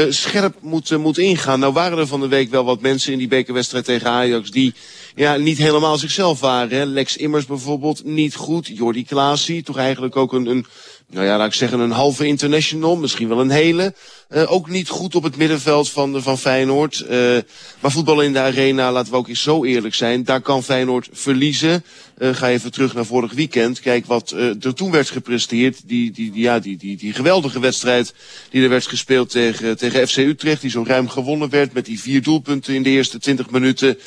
scherp moet, moet ingaan. Nou waren er van de week wel wat mensen in die bekerwedstrijd tegen Ajax die ja, niet helemaal zichzelf waren. Hè. Lex Immers bijvoorbeeld niet goed. Jordi Klaasie, toch eigenlijk ook een, een nou ja, laat ik zeggen een halve international, misschien wel een hele. Uh, ook niet goed op het middenveld van, de, van Feyenoord. Uh, maar voetballen in de arena, laten we ook eens zo eerlijk zijn. Daar kan Feyenoord verliezen. Ga even terug naar vorig weekend. Kijk wat er toen werd gepresteerd. Die, die, ja, die, die, die geweldige wedstrijd die er werd gespeeld tegen, tegen FC Utrecht. Die zo ruim gewonnen werd met die vier doelpunten in de eerste twintig minuten.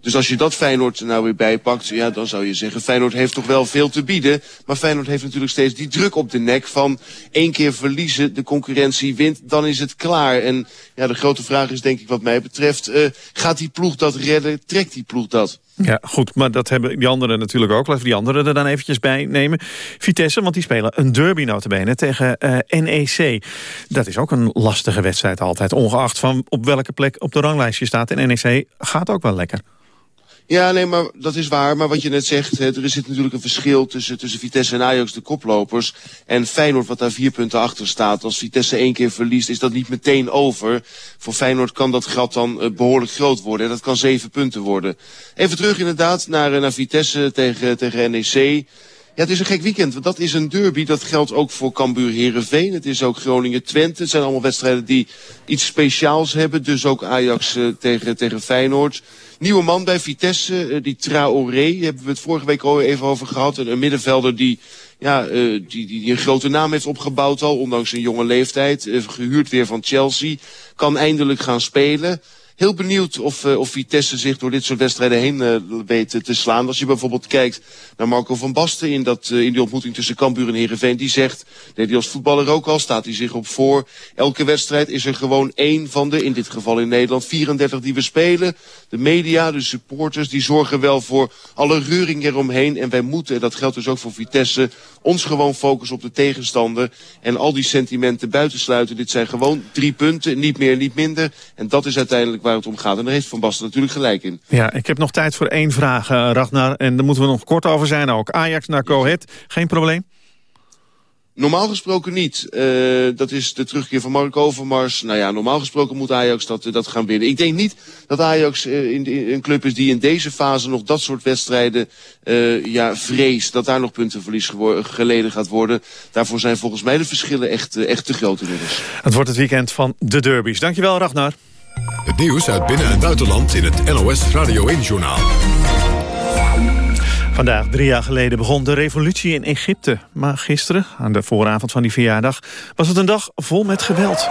Dus als je dat Feyenoord nou weer bijpakt, ja, dan zou je zeggen... Feyenoord heeft toch wel veel te bieden. Maar Feyenoord heeft natuurlijk steeds die druk op de nek van... één keer verliezen, de concurrentie wint, dan is het klaar. En ja, de grote vraag is denk ik wat mij betreft... Uh, gaat die ploeg dat redden? Trekt die ploeg dat? Ja, goed, maar dat hebben die anderen natuurlijk ook. Laten we die anderen er dan eventjes bij nemen. Vitesse, want die spelen een derby notabene tegen eh, NEC. Dat is ook een lastige wedstrijd altijd. Ongeacht van op welke plek op de ranglijstje staat. En NEC gaat ook wel lekker. Ja, nee, maar dat is waar. Maar wat je net zegt, hè, er zit natuurlijk een verschil tussen, tussen Vitesse en Ajax, de koplopers. En Feyenoord, wat daar vier punten achter staat. Als Vitesse één keer verliest, is dat niet meteen over. Voor Feyenoord kan dat gat dan uh, behoorlijk groot worden. En dat kan zeven punten worden. Even terug inderdaad naar, uh, naar Vitesse tegen, tegen NEC. Ja, het is een gek weekend, want dat is een derby. Dat geldt ook voor Cambuur Herenveen. Het is ook Groningen-Twente. Het zijn allemaal wedstrijden die iets speciaals hebben. Dus ook Ajax uh, tegen, tegen Feyenoord. Nieuwe man bij Vitesse, uh, die Traoré, hebben we het vorige week al even over gehad. Een, middenvelder die, ja, uh, die, die, die, een grote naam heeft opgebouwd al, ondanks een jonge leeftijd. Gehuurd weer van Chelsea, kan eindelijk gaan spelen. Heel benieuwd of, uh, of Vitesse zich door dit soort wedstrijden heen uh, weet te slaan. Als je bijvoorbeeld kijkt naar Marco van Basten in, dat, uh, in die ontmoeting tussen Cambuur en Heerenveen. Die zegt, deed hij als voetballer ook al, staat hij zich op voor. Elke wedstrijd is er gewoon één van de, in dit geval in Nederland, 34 die we spelen. De media, de supporters, die zorgen wel voor alle reuring eromheen. En wij moeten, en dat geldt dus ook voor Vitesse, ons gewoon focussen op de tegenstander. En al die sentimenten buitensluiten. Dit zijn gewoon drie punten, niet meer, niet minder. En dat is uiteindelijk waar het om gaat. En daar heeft Van Basten natuurlijk gelijk in. Ja, ik heb nog tijd voor één vraag, uh, Ragnar. En daar moeten we nog kort over zijn ook. Ajax naar Cohet, geen probleem? Normaal gesproken niet. Uh, dat is de terugkeer van Mark Overmars. Nou ja, normaal gesproken moet Ajax dat, dat gaan winnen. Ik denk niet dat Ajax uh, in, in, een club is die in deze fase nog dat soort wedstrijden ja, vreest. Dat daar nog puntenverlies geleden gaat worden. Daarvoor zijn volgens mij de verschillen echt, echt te groot inmiddels. Het wordt het weekend van de derbies. Dankjewel Ragnar. Het nieuws uit binnen- en buitenland in het NOS Radio 1-journaal. Vandaag, drie jaar geleden, begon de revolutie in Egypte. Maar gisteren, aan de vooravond van die verjaardag... was het een dag vol met geweld.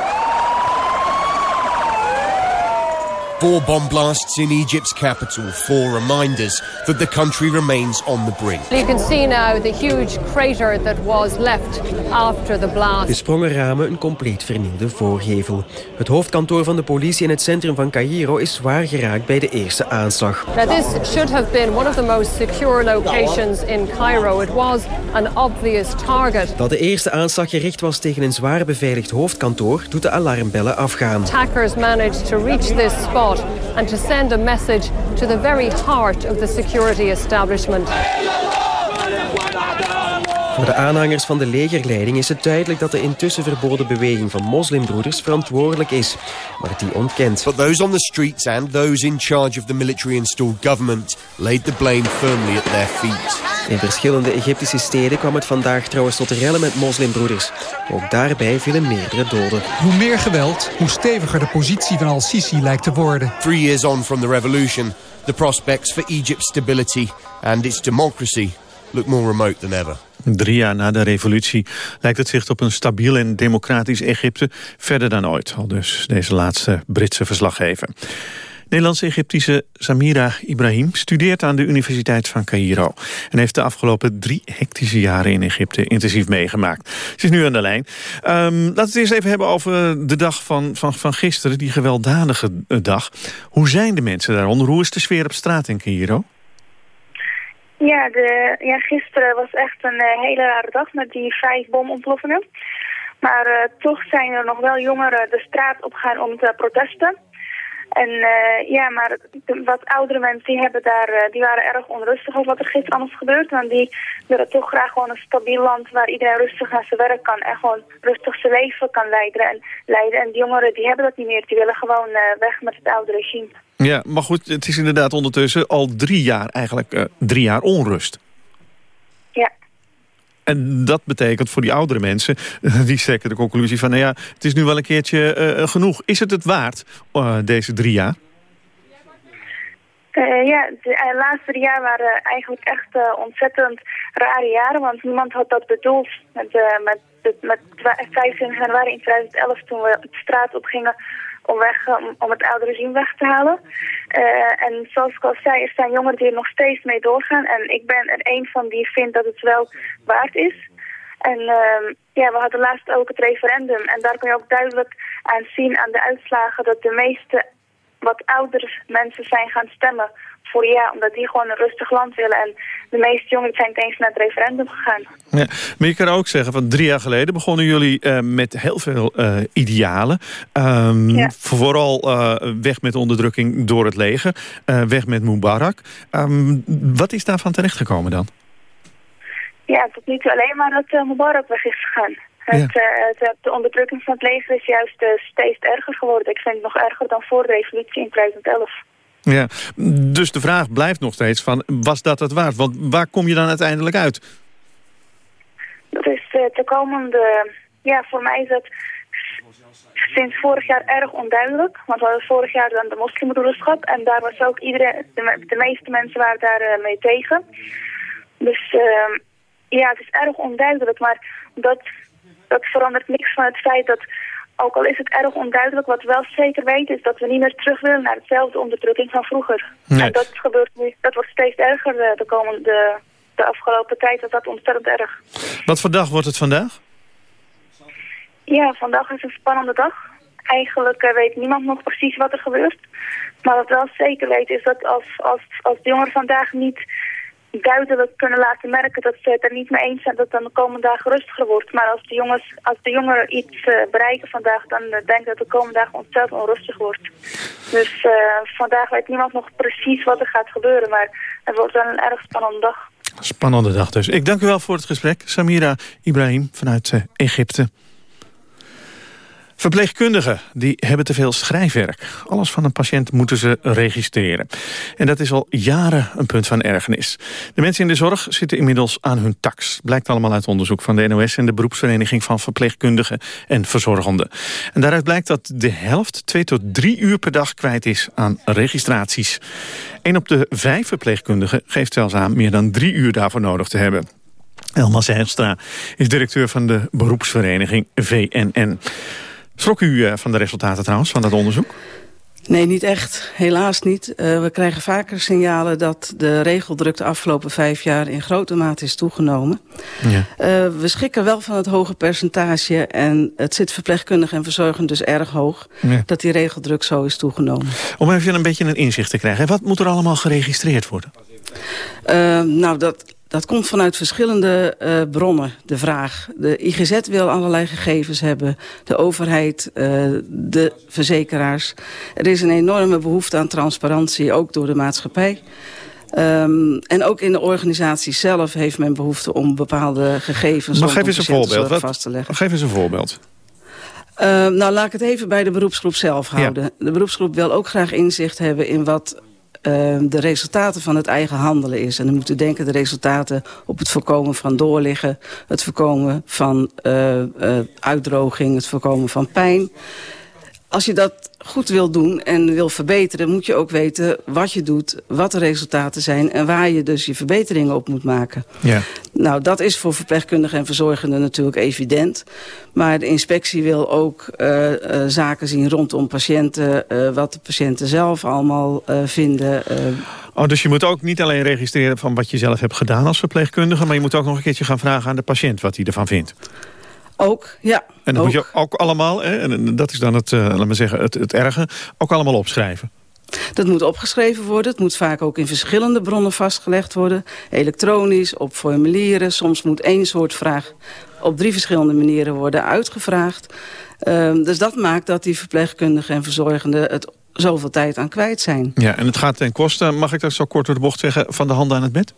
Four bomb blasts in Egypt's capital, four reminders that the country remains on the brink. You can see now the huge crater that was left after the blast. De sprongen ramen een compleet vernielde voorgevel. Het hoofdkantoor van de politie in het centrum van Cairo is zwaar geraakt bij de eerste aanslag. Now this should have been one of the most secure locations in Cairo. It was an obvious target. Dat de eerste aanslag gericht was tegen een zwaar beveiligd hoofdkantoor doet de alarmbellen afgaan. Attackers managed to reach this spot and to send a message to the very heart of the security establishment. Voor de aanhangers van de legerleiding is het duidelijk dat de intussen verboden beweging van moslimbroeders verantwoordelijk is, maar die ontkent. But those on the streets and those in charge of the military-installed government laid the blame firmly at their feet. In verschillende Egyptische steden kwam het vandaag trouwens tot rellen met moslimbroeders. Ook daarbij vielen meerdere doden. Hoe meer geweld, hoe steviger de positie van al-Sisi lijkt te worden. Three years on from the revolution, the prospects for Egypt's stability and its democracy look more remote than ever. Drie jaar na de revolutie lijkt het zicht op een stabiel en democratisch Egypte verder dan ooit. Al dus deze laatste Britse verslaggever. Nederlands-Egyptische Samira Ibrahim studeert aan de Universiteit van Cairo... en heeft de afgelopen drie hectische jaren in Egypte intensief meegemaakt. Ze is nu aan de lijn. Um, laten we het eerst even hebben over de dag van, van, van gisteren, die gewelddadige dag. Hoe zijn de mensen daaronder? Hoe is de sfeer op straat in Cairo? Ja, de, ja gisteren was echt een uh, hele rare dag met die vijf bomontploffingen. Maar uh, toch zijn er nog wel jongeren de straat opgegaan om te protesten. En uh, ja, maar wat oudere mensen die hebben daar, die waren erg onrustig over wat er gisteren allemaal is gebeurd. Want die willen toch graag gewoon een stabiel land waar iedereen rustig naar zijn werk kan. En gewoon rustig zijn leven kan leiden. En, leiden. en die jongeren die hebben dat niet meer. Die willen gewoon weg met het oude regime. Ja, maar goed, het is inderdaad ondertussen al drie jaar eigenlijk, drie jaar onrust. Ja. En dat betekent voor die oudere mensen, die trekken de conclusie van... nou ja, het is nu wel een keertje uh, genoeg. Is het het waard, uh, deze drie jaar? Uh, ja, de laatste drie jaar waren eigenlijk echt ontzettend rare jaren. Want niemand had dat bedoeld met, met, met, met 25 januari in 2011 toen we de straat op gingen om, weg, om, het oude regime weg te halen. Uh, en zoals ik al zei, er zijn jongeren die er nog steeds mee doorgaan. En ik ben er een van die vindt dat het wel waard is. En uh, ja, we hadden laatst ook het referendum. En daar kun je ook duidelijk aan zien aan de uitslagen dat de meeste wat oudere mensen zijn gaan stemmen voor ja, omdat die gewoon een rustig land willen. En de meeste jongeren zijn niet eens naar het referendum gegaan. Ja, maar je kan ook zeggen, van drie jaar geleden begonnen jullie uh, met heel veel uh, idealen. Um, ja. Vooral uh, weg met onderdrukking door het leger, weg met Mubarak. Um, wat is daarvan terechtgekomen dan? Ja, tot nu toe alleen maar dat Mubarak weg is gegaan. Het, ja. het, de onderdrukking van het leger is juist steeds erger geworden. Ik vind het nog erger dan voor de revolutie in 2011. Ja, dus de vraag blijft nog steeds van, was dat het waard? Want waar kom je dan uiteindelijk uit? Dat is uh, de komende... Ja, voor mij is het sinds vorig jaar erg onduidelijk. Want we hadden vorig jaar dan de moslimbroederschap. En daar was ook iedereen, de, de meeste mensen waren daar mee tegen. Dus uh, ja, het is erg onduidelijk. Maar dat, dat verandert niks van het feit dat ook al is het erg onduidelijk, wat we wel zeker weten is dat we niet meer terug willen naar hetzelfde onderdrukking van vroeger. Nee. En dat gebeurt nu, dat wordt steeds erger de, komende, de, afgelopen tijd, dat dat ontzettend erg. Wat voor dag wordt het vandaag? Ja, vandaag is een spannende dag. Eigenlijk uh, weet niemand nog precies wat er gebeurt. Maar wat we wel zeker weten is dat als, als, als de jongeren vandaag niet duidelijk kunnen laten merken dat ze het er niet mee eens zijn dat dan de komende dagen rustiger wordt. Maar als de, jongens, als de jongeren iets uh, bereiken vandaag, dan uh, denk ik dat de komende dagen ontzettend onrustig wordt. Dus uh, vandaag weet niemand nog precies wat er gaat gebeuren, maar het wordt wel een erg spannende dag. Spannende dag dus. Ik dank u wel voor het gesprek. Samira Ibrahim vanuit Egypte. Verpleegkundigen die hebben te veel schrijfwerk. Alles van een patiënt moeten ze registreren. En dat is al jaren een punt van ergernis. De mensen in de zorg zitten inmiddels aan hun tax. Blijkt allemaal uit onderzoek van de NOS en de beroepsvereniging van verpleegkundigen en verzorgenden. En daaruit blijkt dat de helft twee tot drie uur per dag kwijt is aan registraties. Een op de vijf verpleegkundigen geeft zelfs aan meer dan drie uur daarvoor nodig te hebben. Elma Zijlstra is directeur van de beroepsvereniging VNN. Schrok u uh, van de resultaten trouwens, van dat onderzoek? Nee, niet echt. Helaas niet. Uh, we krijgen vaker signalen dat de regeldruk de afgelopen vijf jaar in grote mate is toegenomen. Ja. Uh, we schikken wel van het hoge percentage en het zit verpleegkundig en verzorgend dus erg hoog. Ja. Dat die regeldruk zo is toegenomen. Om even een beetje een inzicht te krijgen. Wat moet er allemaal geregistreerd worden? Uh, nou, dat dat komt vanuit verschillende uh, bronnen, de vraag. De IGZ wil allerlei gegevens hebben, de overheid, uh, de verzekeraars. Er is een enorme behoefte aan transparantie, ook door de maatschappij. Um, en ook in de organisatie zelf heeft men behoefte om bepaalde gegevens... Maar geef eens een voorbeeld. Wat, vast te leggen. Geef eens een voorbeeld. Uh, nou, laat ik het even bij de beroepsgroep zelf houden. Ja. De beroepsgroep wil ook graag inzicht hebben in wat de resultaten van het eigen handelen is. En dan moeten denken de resultaten op het voorkomen van doorliggen... het voorkomen van uh, uitdroging, het voorkomen van pijn als je dat goed wil doen en wil verbeteren... moet je ook weten wat je doet, wat de resultaten zijn... en waar je dus je verbeteringen op moet maken. Ja. Nou, dat is voor verpleegkundigen en verzorgenden natuurlijk evident. Maar de inspectie wil ook uh, uh, zaken zien rondom patiënten... Uh, wat de patiënten zelf allemaal vinden... Oh, dus je moet ook niet alleen registreren van wat je zelf hebt gedaan als verpleegkundige... maar je moet ook nog een keertje gaan vragen aan de patiënt wat hij ervan vindt. Ook, ja. En dat ook. moet je ook allemaal, hè, en dat is dan het, uh, laat maar zeggen, het, het erge, ook allemaal opschrijven. Dat moet opgeschreven worden. Het moet vaak ook in verschillende bronnen vastgelegd worden. Elektronisch, op formulieren. Soms moet één soort vraag op drie verschillende manieren worden uitgevraagd. Uh, dus dat maakt dat die verpleegkundigen en verzorgenden het zoveel tijd aan kwijt zijn. Ja, en het gaat ten koste, mag ik dat zo kort door de bocht zeggen, van de handen aan het bed?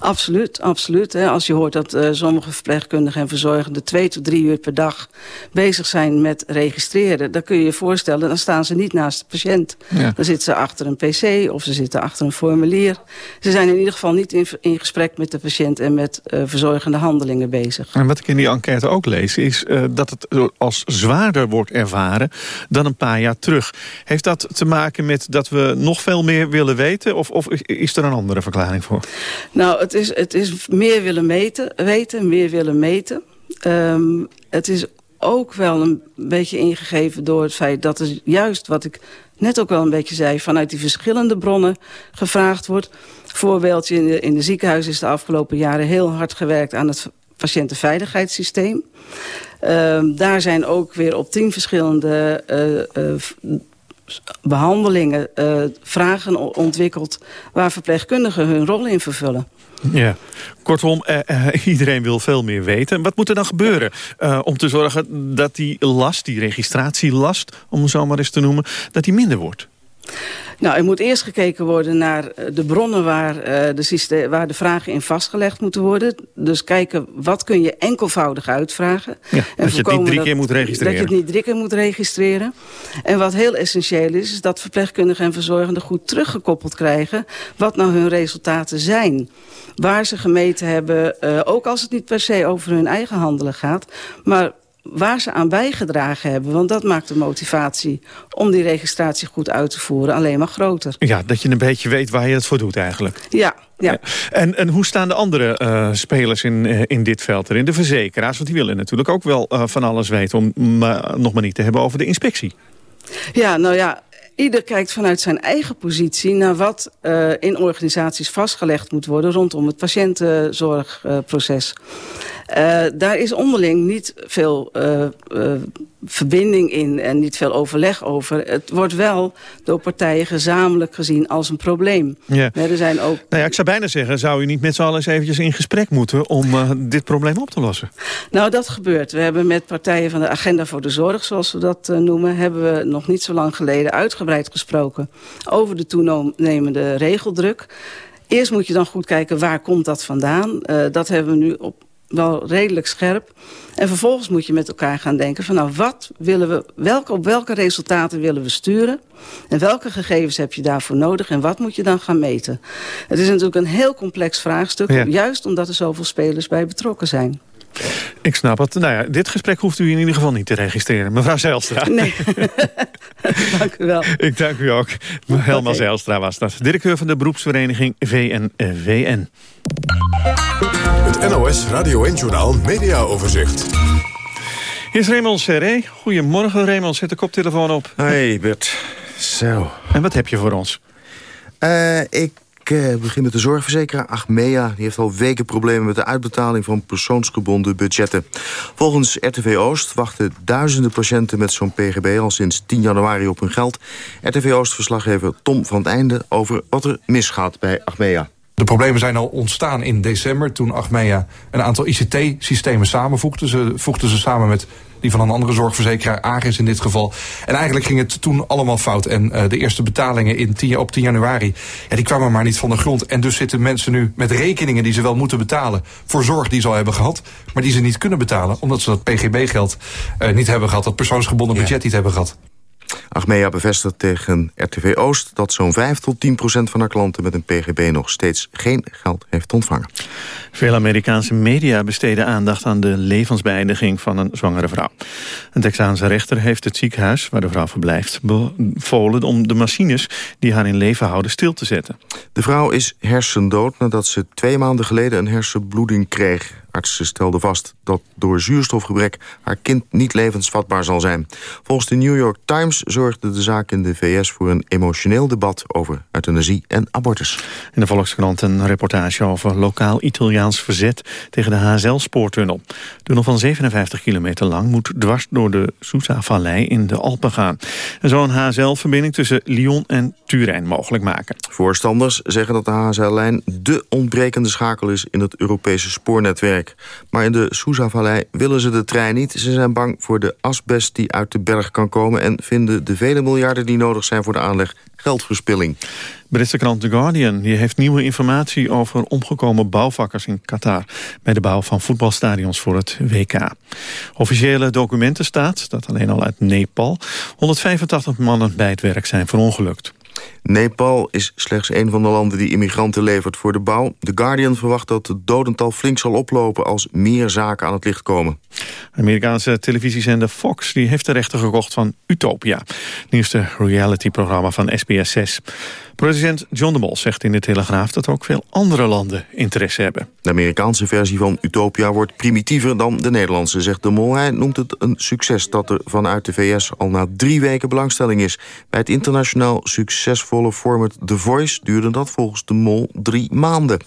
Absoluut, absoluut. Hè. Als je hoort dat uh, sommige verpleegkundigen en verzorgenden... twee tot drie uur per dag bezig zijn met registreren... dan kun je je voorstellen, dan staan ze niet naast de patiënt. Ja. Dan zitten ze achter een pc of ze zitten achter een formulier. Ze zijn in ieder geval niet in, in gesprek met de patiënt... en met uh, verzorgende handelingen bezig. En wat ik in die enquête ook lees... is uh, dat het als zwaarder wordt ervaren dan een paar jaar terug. Heeft dat te maken met dat we nog veel meer willen weten... of, of is er een andere verklaring voor? Nou, Nou, het is, het is meer willen meten, weten, meer willen meten. Um, het is ook wel een beetje ingegeven door het feit dat er juist wat ik net ook wel een beetje zei... vanuit die verschillende bronnen gevraagd wordt. Voorbeeldje, in de, in de ziekenhuis is de afgelopen jaren heel hard gewerkt aan het patiëntenveiligheidssysteem. Um, daar zijn ook weer op tien verschillende uh, uh, behandelingen uh, vragen ontwikkeld... waar verpleegkundigen hun rol in vervullen. Ja, kortom, uh, uh, iedereen wil veel meer weten. Wat moet er dan gebeuren uh, om te zorgen dat die last, die registratielast... om het zo maar eens te noemen, dat die minder wordt? Nou, er moet eerst gekeken worden naar de bronnen waar, uh, de, systeem, waar de vragen in vastgelegd moeten worden. Dus kijken, wat kun je enkelvoudig uitvragen. Ja, en dat je het niet drie keer moet registreren. Dat je het niet drie keer moet registreren. En wat heel essentieel is, is dat verpleegkundigen en verzorgenden goed teruggekoppeld krijgen... wat nou hun resultaten zijn. Waar ze gemeten hebben, uh, ook als het niet per se over hun eigen handelen gaat... maar waar ze aan bijgedragen hebben. Want dat maakt de motivatie om die registratie goed uit te voeren alleen maar groter. Ja, dat je een beetje weet waar je het voor doet eigenlijk. Ja, ja. ja. En, en hoe staan de andere uh, spelers in, uh, in dit veld erin? De verzekeraars, want die willen natuurlijk ook wel uh, van alles weten... om nog maar niet te hebben over de inspectie. Ja, nou ja, Ieder kijkt vanuit zijn eigen positie naar wat uh, in organisaties vastgelegd moet worden rondom het patiëntenzorgproces. Uh, daar is onderling niet veel uh, verbinding in en niet veel overleg over. Het wordt wel door partijen gezamenlijk gezien als een probleem. Ja. er zijn ook... nou ja, ik zou bijna zeggen, zou u niet met z'n allen eens eventjes in gesprek moeten om uh, dit probleem op te lossen? Nou, dat gebeurt. We hebben met partijen van de Agenda voor de Zorg, zoals we dat uh, noemen, hebben we nog niet zo lang geleden uitgebreid gesproken over de toenemende regeldruk. Eerst moet je dan goed kijken, waar komt dat vandaan? Uh, dat hebben we nu op wel redelijk scherp. En vervolgens moet je met elkaar gaan denken van nou wat willen we, welke, op welke resultaten willen we sturen? En welke gegevens heb je daarvoor nodig en wat moet je dan gaan meten? Het is natuurlijk een heel complex vraagstuk, ja. juist omdat er zoveel spelers bij betrokken zijn. Ik snap het. Nou ja, dit gesprek hoeft u in ieder geval niet te registreren. Mevrouw Zijlstra. Nee, dank u wel. Ik dank u ook. Helma okay. Zijlstra was dat. Directeur van de beroepsvereniging VNVN. Het NOS Radio 1 Journaal Media Overzicht. Hier is Raymond Serré. Goedemorgen Raymond, zet de koptelefoon op. Hey Bert. Zo. En wat heb je voor ons? Uh, ik begin met de zorgverzekeraar Achmea. Die heeft al weken problemen met de uitbetaling van persoonsgebonden budgetten. Volgens RTV Oost wachten duizenden patiënten met zo'n PGB al sinds 10 januari op hun geld. RTV Oost-verslaggever Tom van het Einde over wat er misgaat bij Achmea. De problemen zijn al ontstaan in december toen Achmea een aantal ICT-systemen samenvoegde. Ze voegden ze samen met die van een andere zorgverzekeraar, Agis in dit geval. En eigenlijk ging het toen allemaal fout. En uh, de eerste betalingen in 10, op 10 januari, ja, die kwamen maar niet van de grond. En dus zitten mensen nu met rekeningen die ze wel moeten betalen voor zorg die ze al hebben gehad, maar die ze niet kunnen betalen, omdat ze dat PGB-geld uh, niet hebben gehad, dat persoonsgebonden budget ja. niet hebben gehad. Achmea bevestigt tegen RTV Oost dat zo'n 5 tot 10 procent van haar klanten met een PGB nog steeds geen geld heeft ontvangen. Veel Amerikaanse media besteden aandacht aan de levensbeëindiging van een zwangere vrouw. Een Texaanse rechter heeft het ziekenhuis waar de vrouw verblijft bevolen om de machines die haar in leven houden stil te zetten. De vrouw is hersendood nadat ze twee maanden geleden een hersenbloeding kreeg. Artsen stelden vast dat door zuurstofgebrek haar kind niet levensvatbaar zal zijn. Volgens de New York Times zorgde de zaak in de VS voor een emotioneel debat over euthanasie en abortus. In de Volkskrant een reportage over lokaal Italiaans verzet tegen de HSL-spoortunnel. De tunnel van 57 kilometer lang moet dwars door de Sousa-vallei in de Alpen gaan. En zo een HSL-verbinding tussen Lyon en Turijn mogelijk maken. Voorstanders zeggen dat de HSL-lijn de ontbrekende schakel is in het Europese spoornetwerk. Maar in de Sousa-vallei willen ze de trein niet. Ze zijn bang voor de asbest die uit de berg kan komen... en vinden de vele miljarden die nodig zijn voor de aanleg geldverspilling. Britse krant The Guardian die heeft nieuwe informatie over omgekomen bouwvakkers in Qatar... bij de bouw van voetbalstadions voor het WK. Officiële documenten staat, dat alleen al uit Nepal... 185 mannen bij het werk zijn verongelukt. Nepal is slechts een van de landen die immigranten levert voor de bouw. The Guardian verwacht dat het dodental flink zal oplopen als meer zaken aan het licht komen. Amerikaanse televisiezender Fox die heeft de rechten gekocht van Utopia. Het nieuwste reality-programma van SBS 6. President John de Mol zegt in de Telegraaf dat ook veel andere landen interesse hebben. De Amerikaanse versie van Utopia wordt primitiever dan de Nederlandse, zegt de Mol. Hij noemt het een succes dat er vanuit de VS al na drie weken belangstelling is. Bij het internationaal succesvolle format The Voice duurde dat volgens de Mol drie maanden.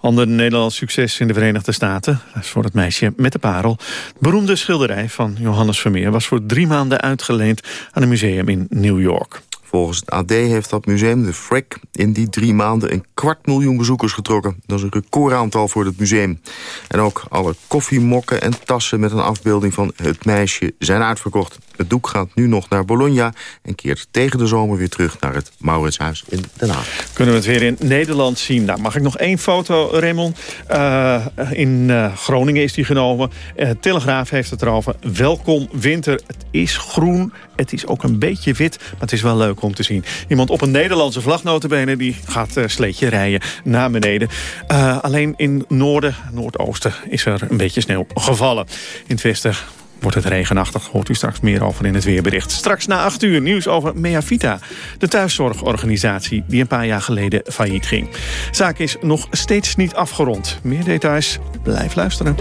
Ander Nederlands succes in de Verenigde Staten, dat is voor het meisje met de parel. De beroemde schilderij van Johannes Vermeer was voor drie maanden uitgeleend aan een museum in New York. Volgens het AD heeft dat museum, de Frick, in die drie maanden een kwart miljoen bezoekers getrokken. Dat is een recordaantal voor het museum. En ook alle koffiemokken en tassen met een afbeelding van het meisje zijn uitverkocht. Het doek gaat nu nog naar Bologna en keert tegen de zomer weer terug naar het Mauritshuis in Den Haag. Kunnen we het weer in Nederland zien? Nou, mag ik nog één foto, Raymond? Uh, in uh, Groningen is die genomen. Uh, Telegraaf heeft het erover. Welkom winter. Het is groen. Het is ook een beetje wit, maar het is wel leuk om te zien. Iemand op een Nederlandse vlagnotenbenen die gaat uh, sleetje rijden naar beneden. Uh, alleen in noorden, noordoosten is er een beetje sneeuw gevallen. In het westen wordt het regenachtig. Hoort u straks meer over in het weerbericht. Straks na 8 uur nieuws over Meavita. De thuiszorgorganisatie die een paar jaar geleden failliet ging. Zaak is nog steeds niet afgerond. Meer details, blijf luisteren.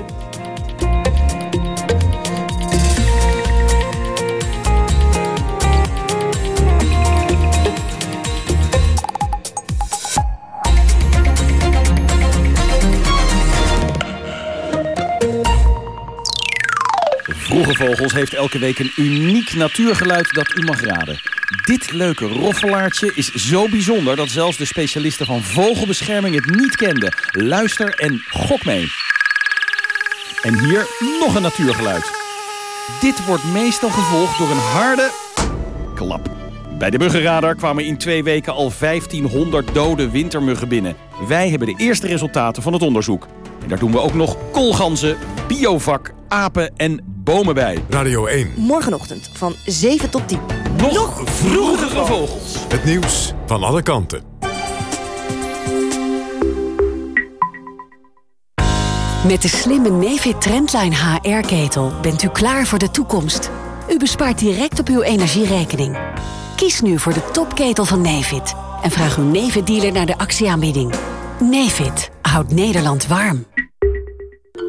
Vroege Vogels heeft elke week een uniek natuurgeluid dat u mag raden. Dit leuke roffelaartje is zo bijzonder dat zelfs de specialisten van vogelbescherming het niet kenden. Luister en gok mee. En hier nog een natuurgeluid. Dit wordt meestal gevolgd door een harde klap. Bij de muggenradar kwamen in twee weken al 1500 dode wintermuggen binnen. Wij hebben de eerste resultaten van het onderzoek. En daar doen we ook nog koolganzen, biovak, apen en bomen bij. Radio 1. Morgenochtend van 7 tot 10. Nog, Nog vroegere vogels. Het nieuws van alle kanten. Met de slimme Nefit Trendline HR-ketel bent u klaar voor de toekomst. U bespaart direct op uw energierekening. Kies nu voor de topketel van Nefit. En vraag uw Nefit-dealer naar de actieaanbieding. Nefit houdt Nederland warm.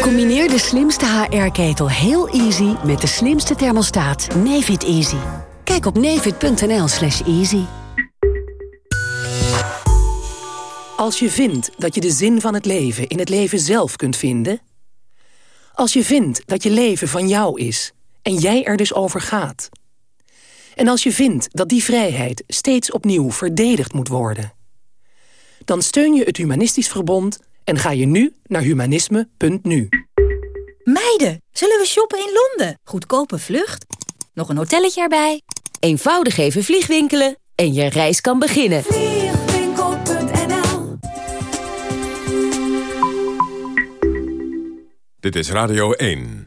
Combineer de slimste HR-ketel heel easy met de slimste thermostaat Nefit Easy. Kijk op nefit.nl slash easy. Als je vindt dat je de zin van het leven in het leven zelf kunt vinden... als je vindt dat je leven van jou is en jij er dus over gaat... en als je vindt dat die vrijheid steeds opnieuw verdedigd moet worden... dan steun je het Humanistisch Verbond en ga je nu naar humanisme.nu. Meiden, zullen we shoppen in Londen? Goedkope vlucht, nog een hotelletje erbij. Eenvoudig even vliegwinkelen en je reis kan beginnen. Dit is Radio 1.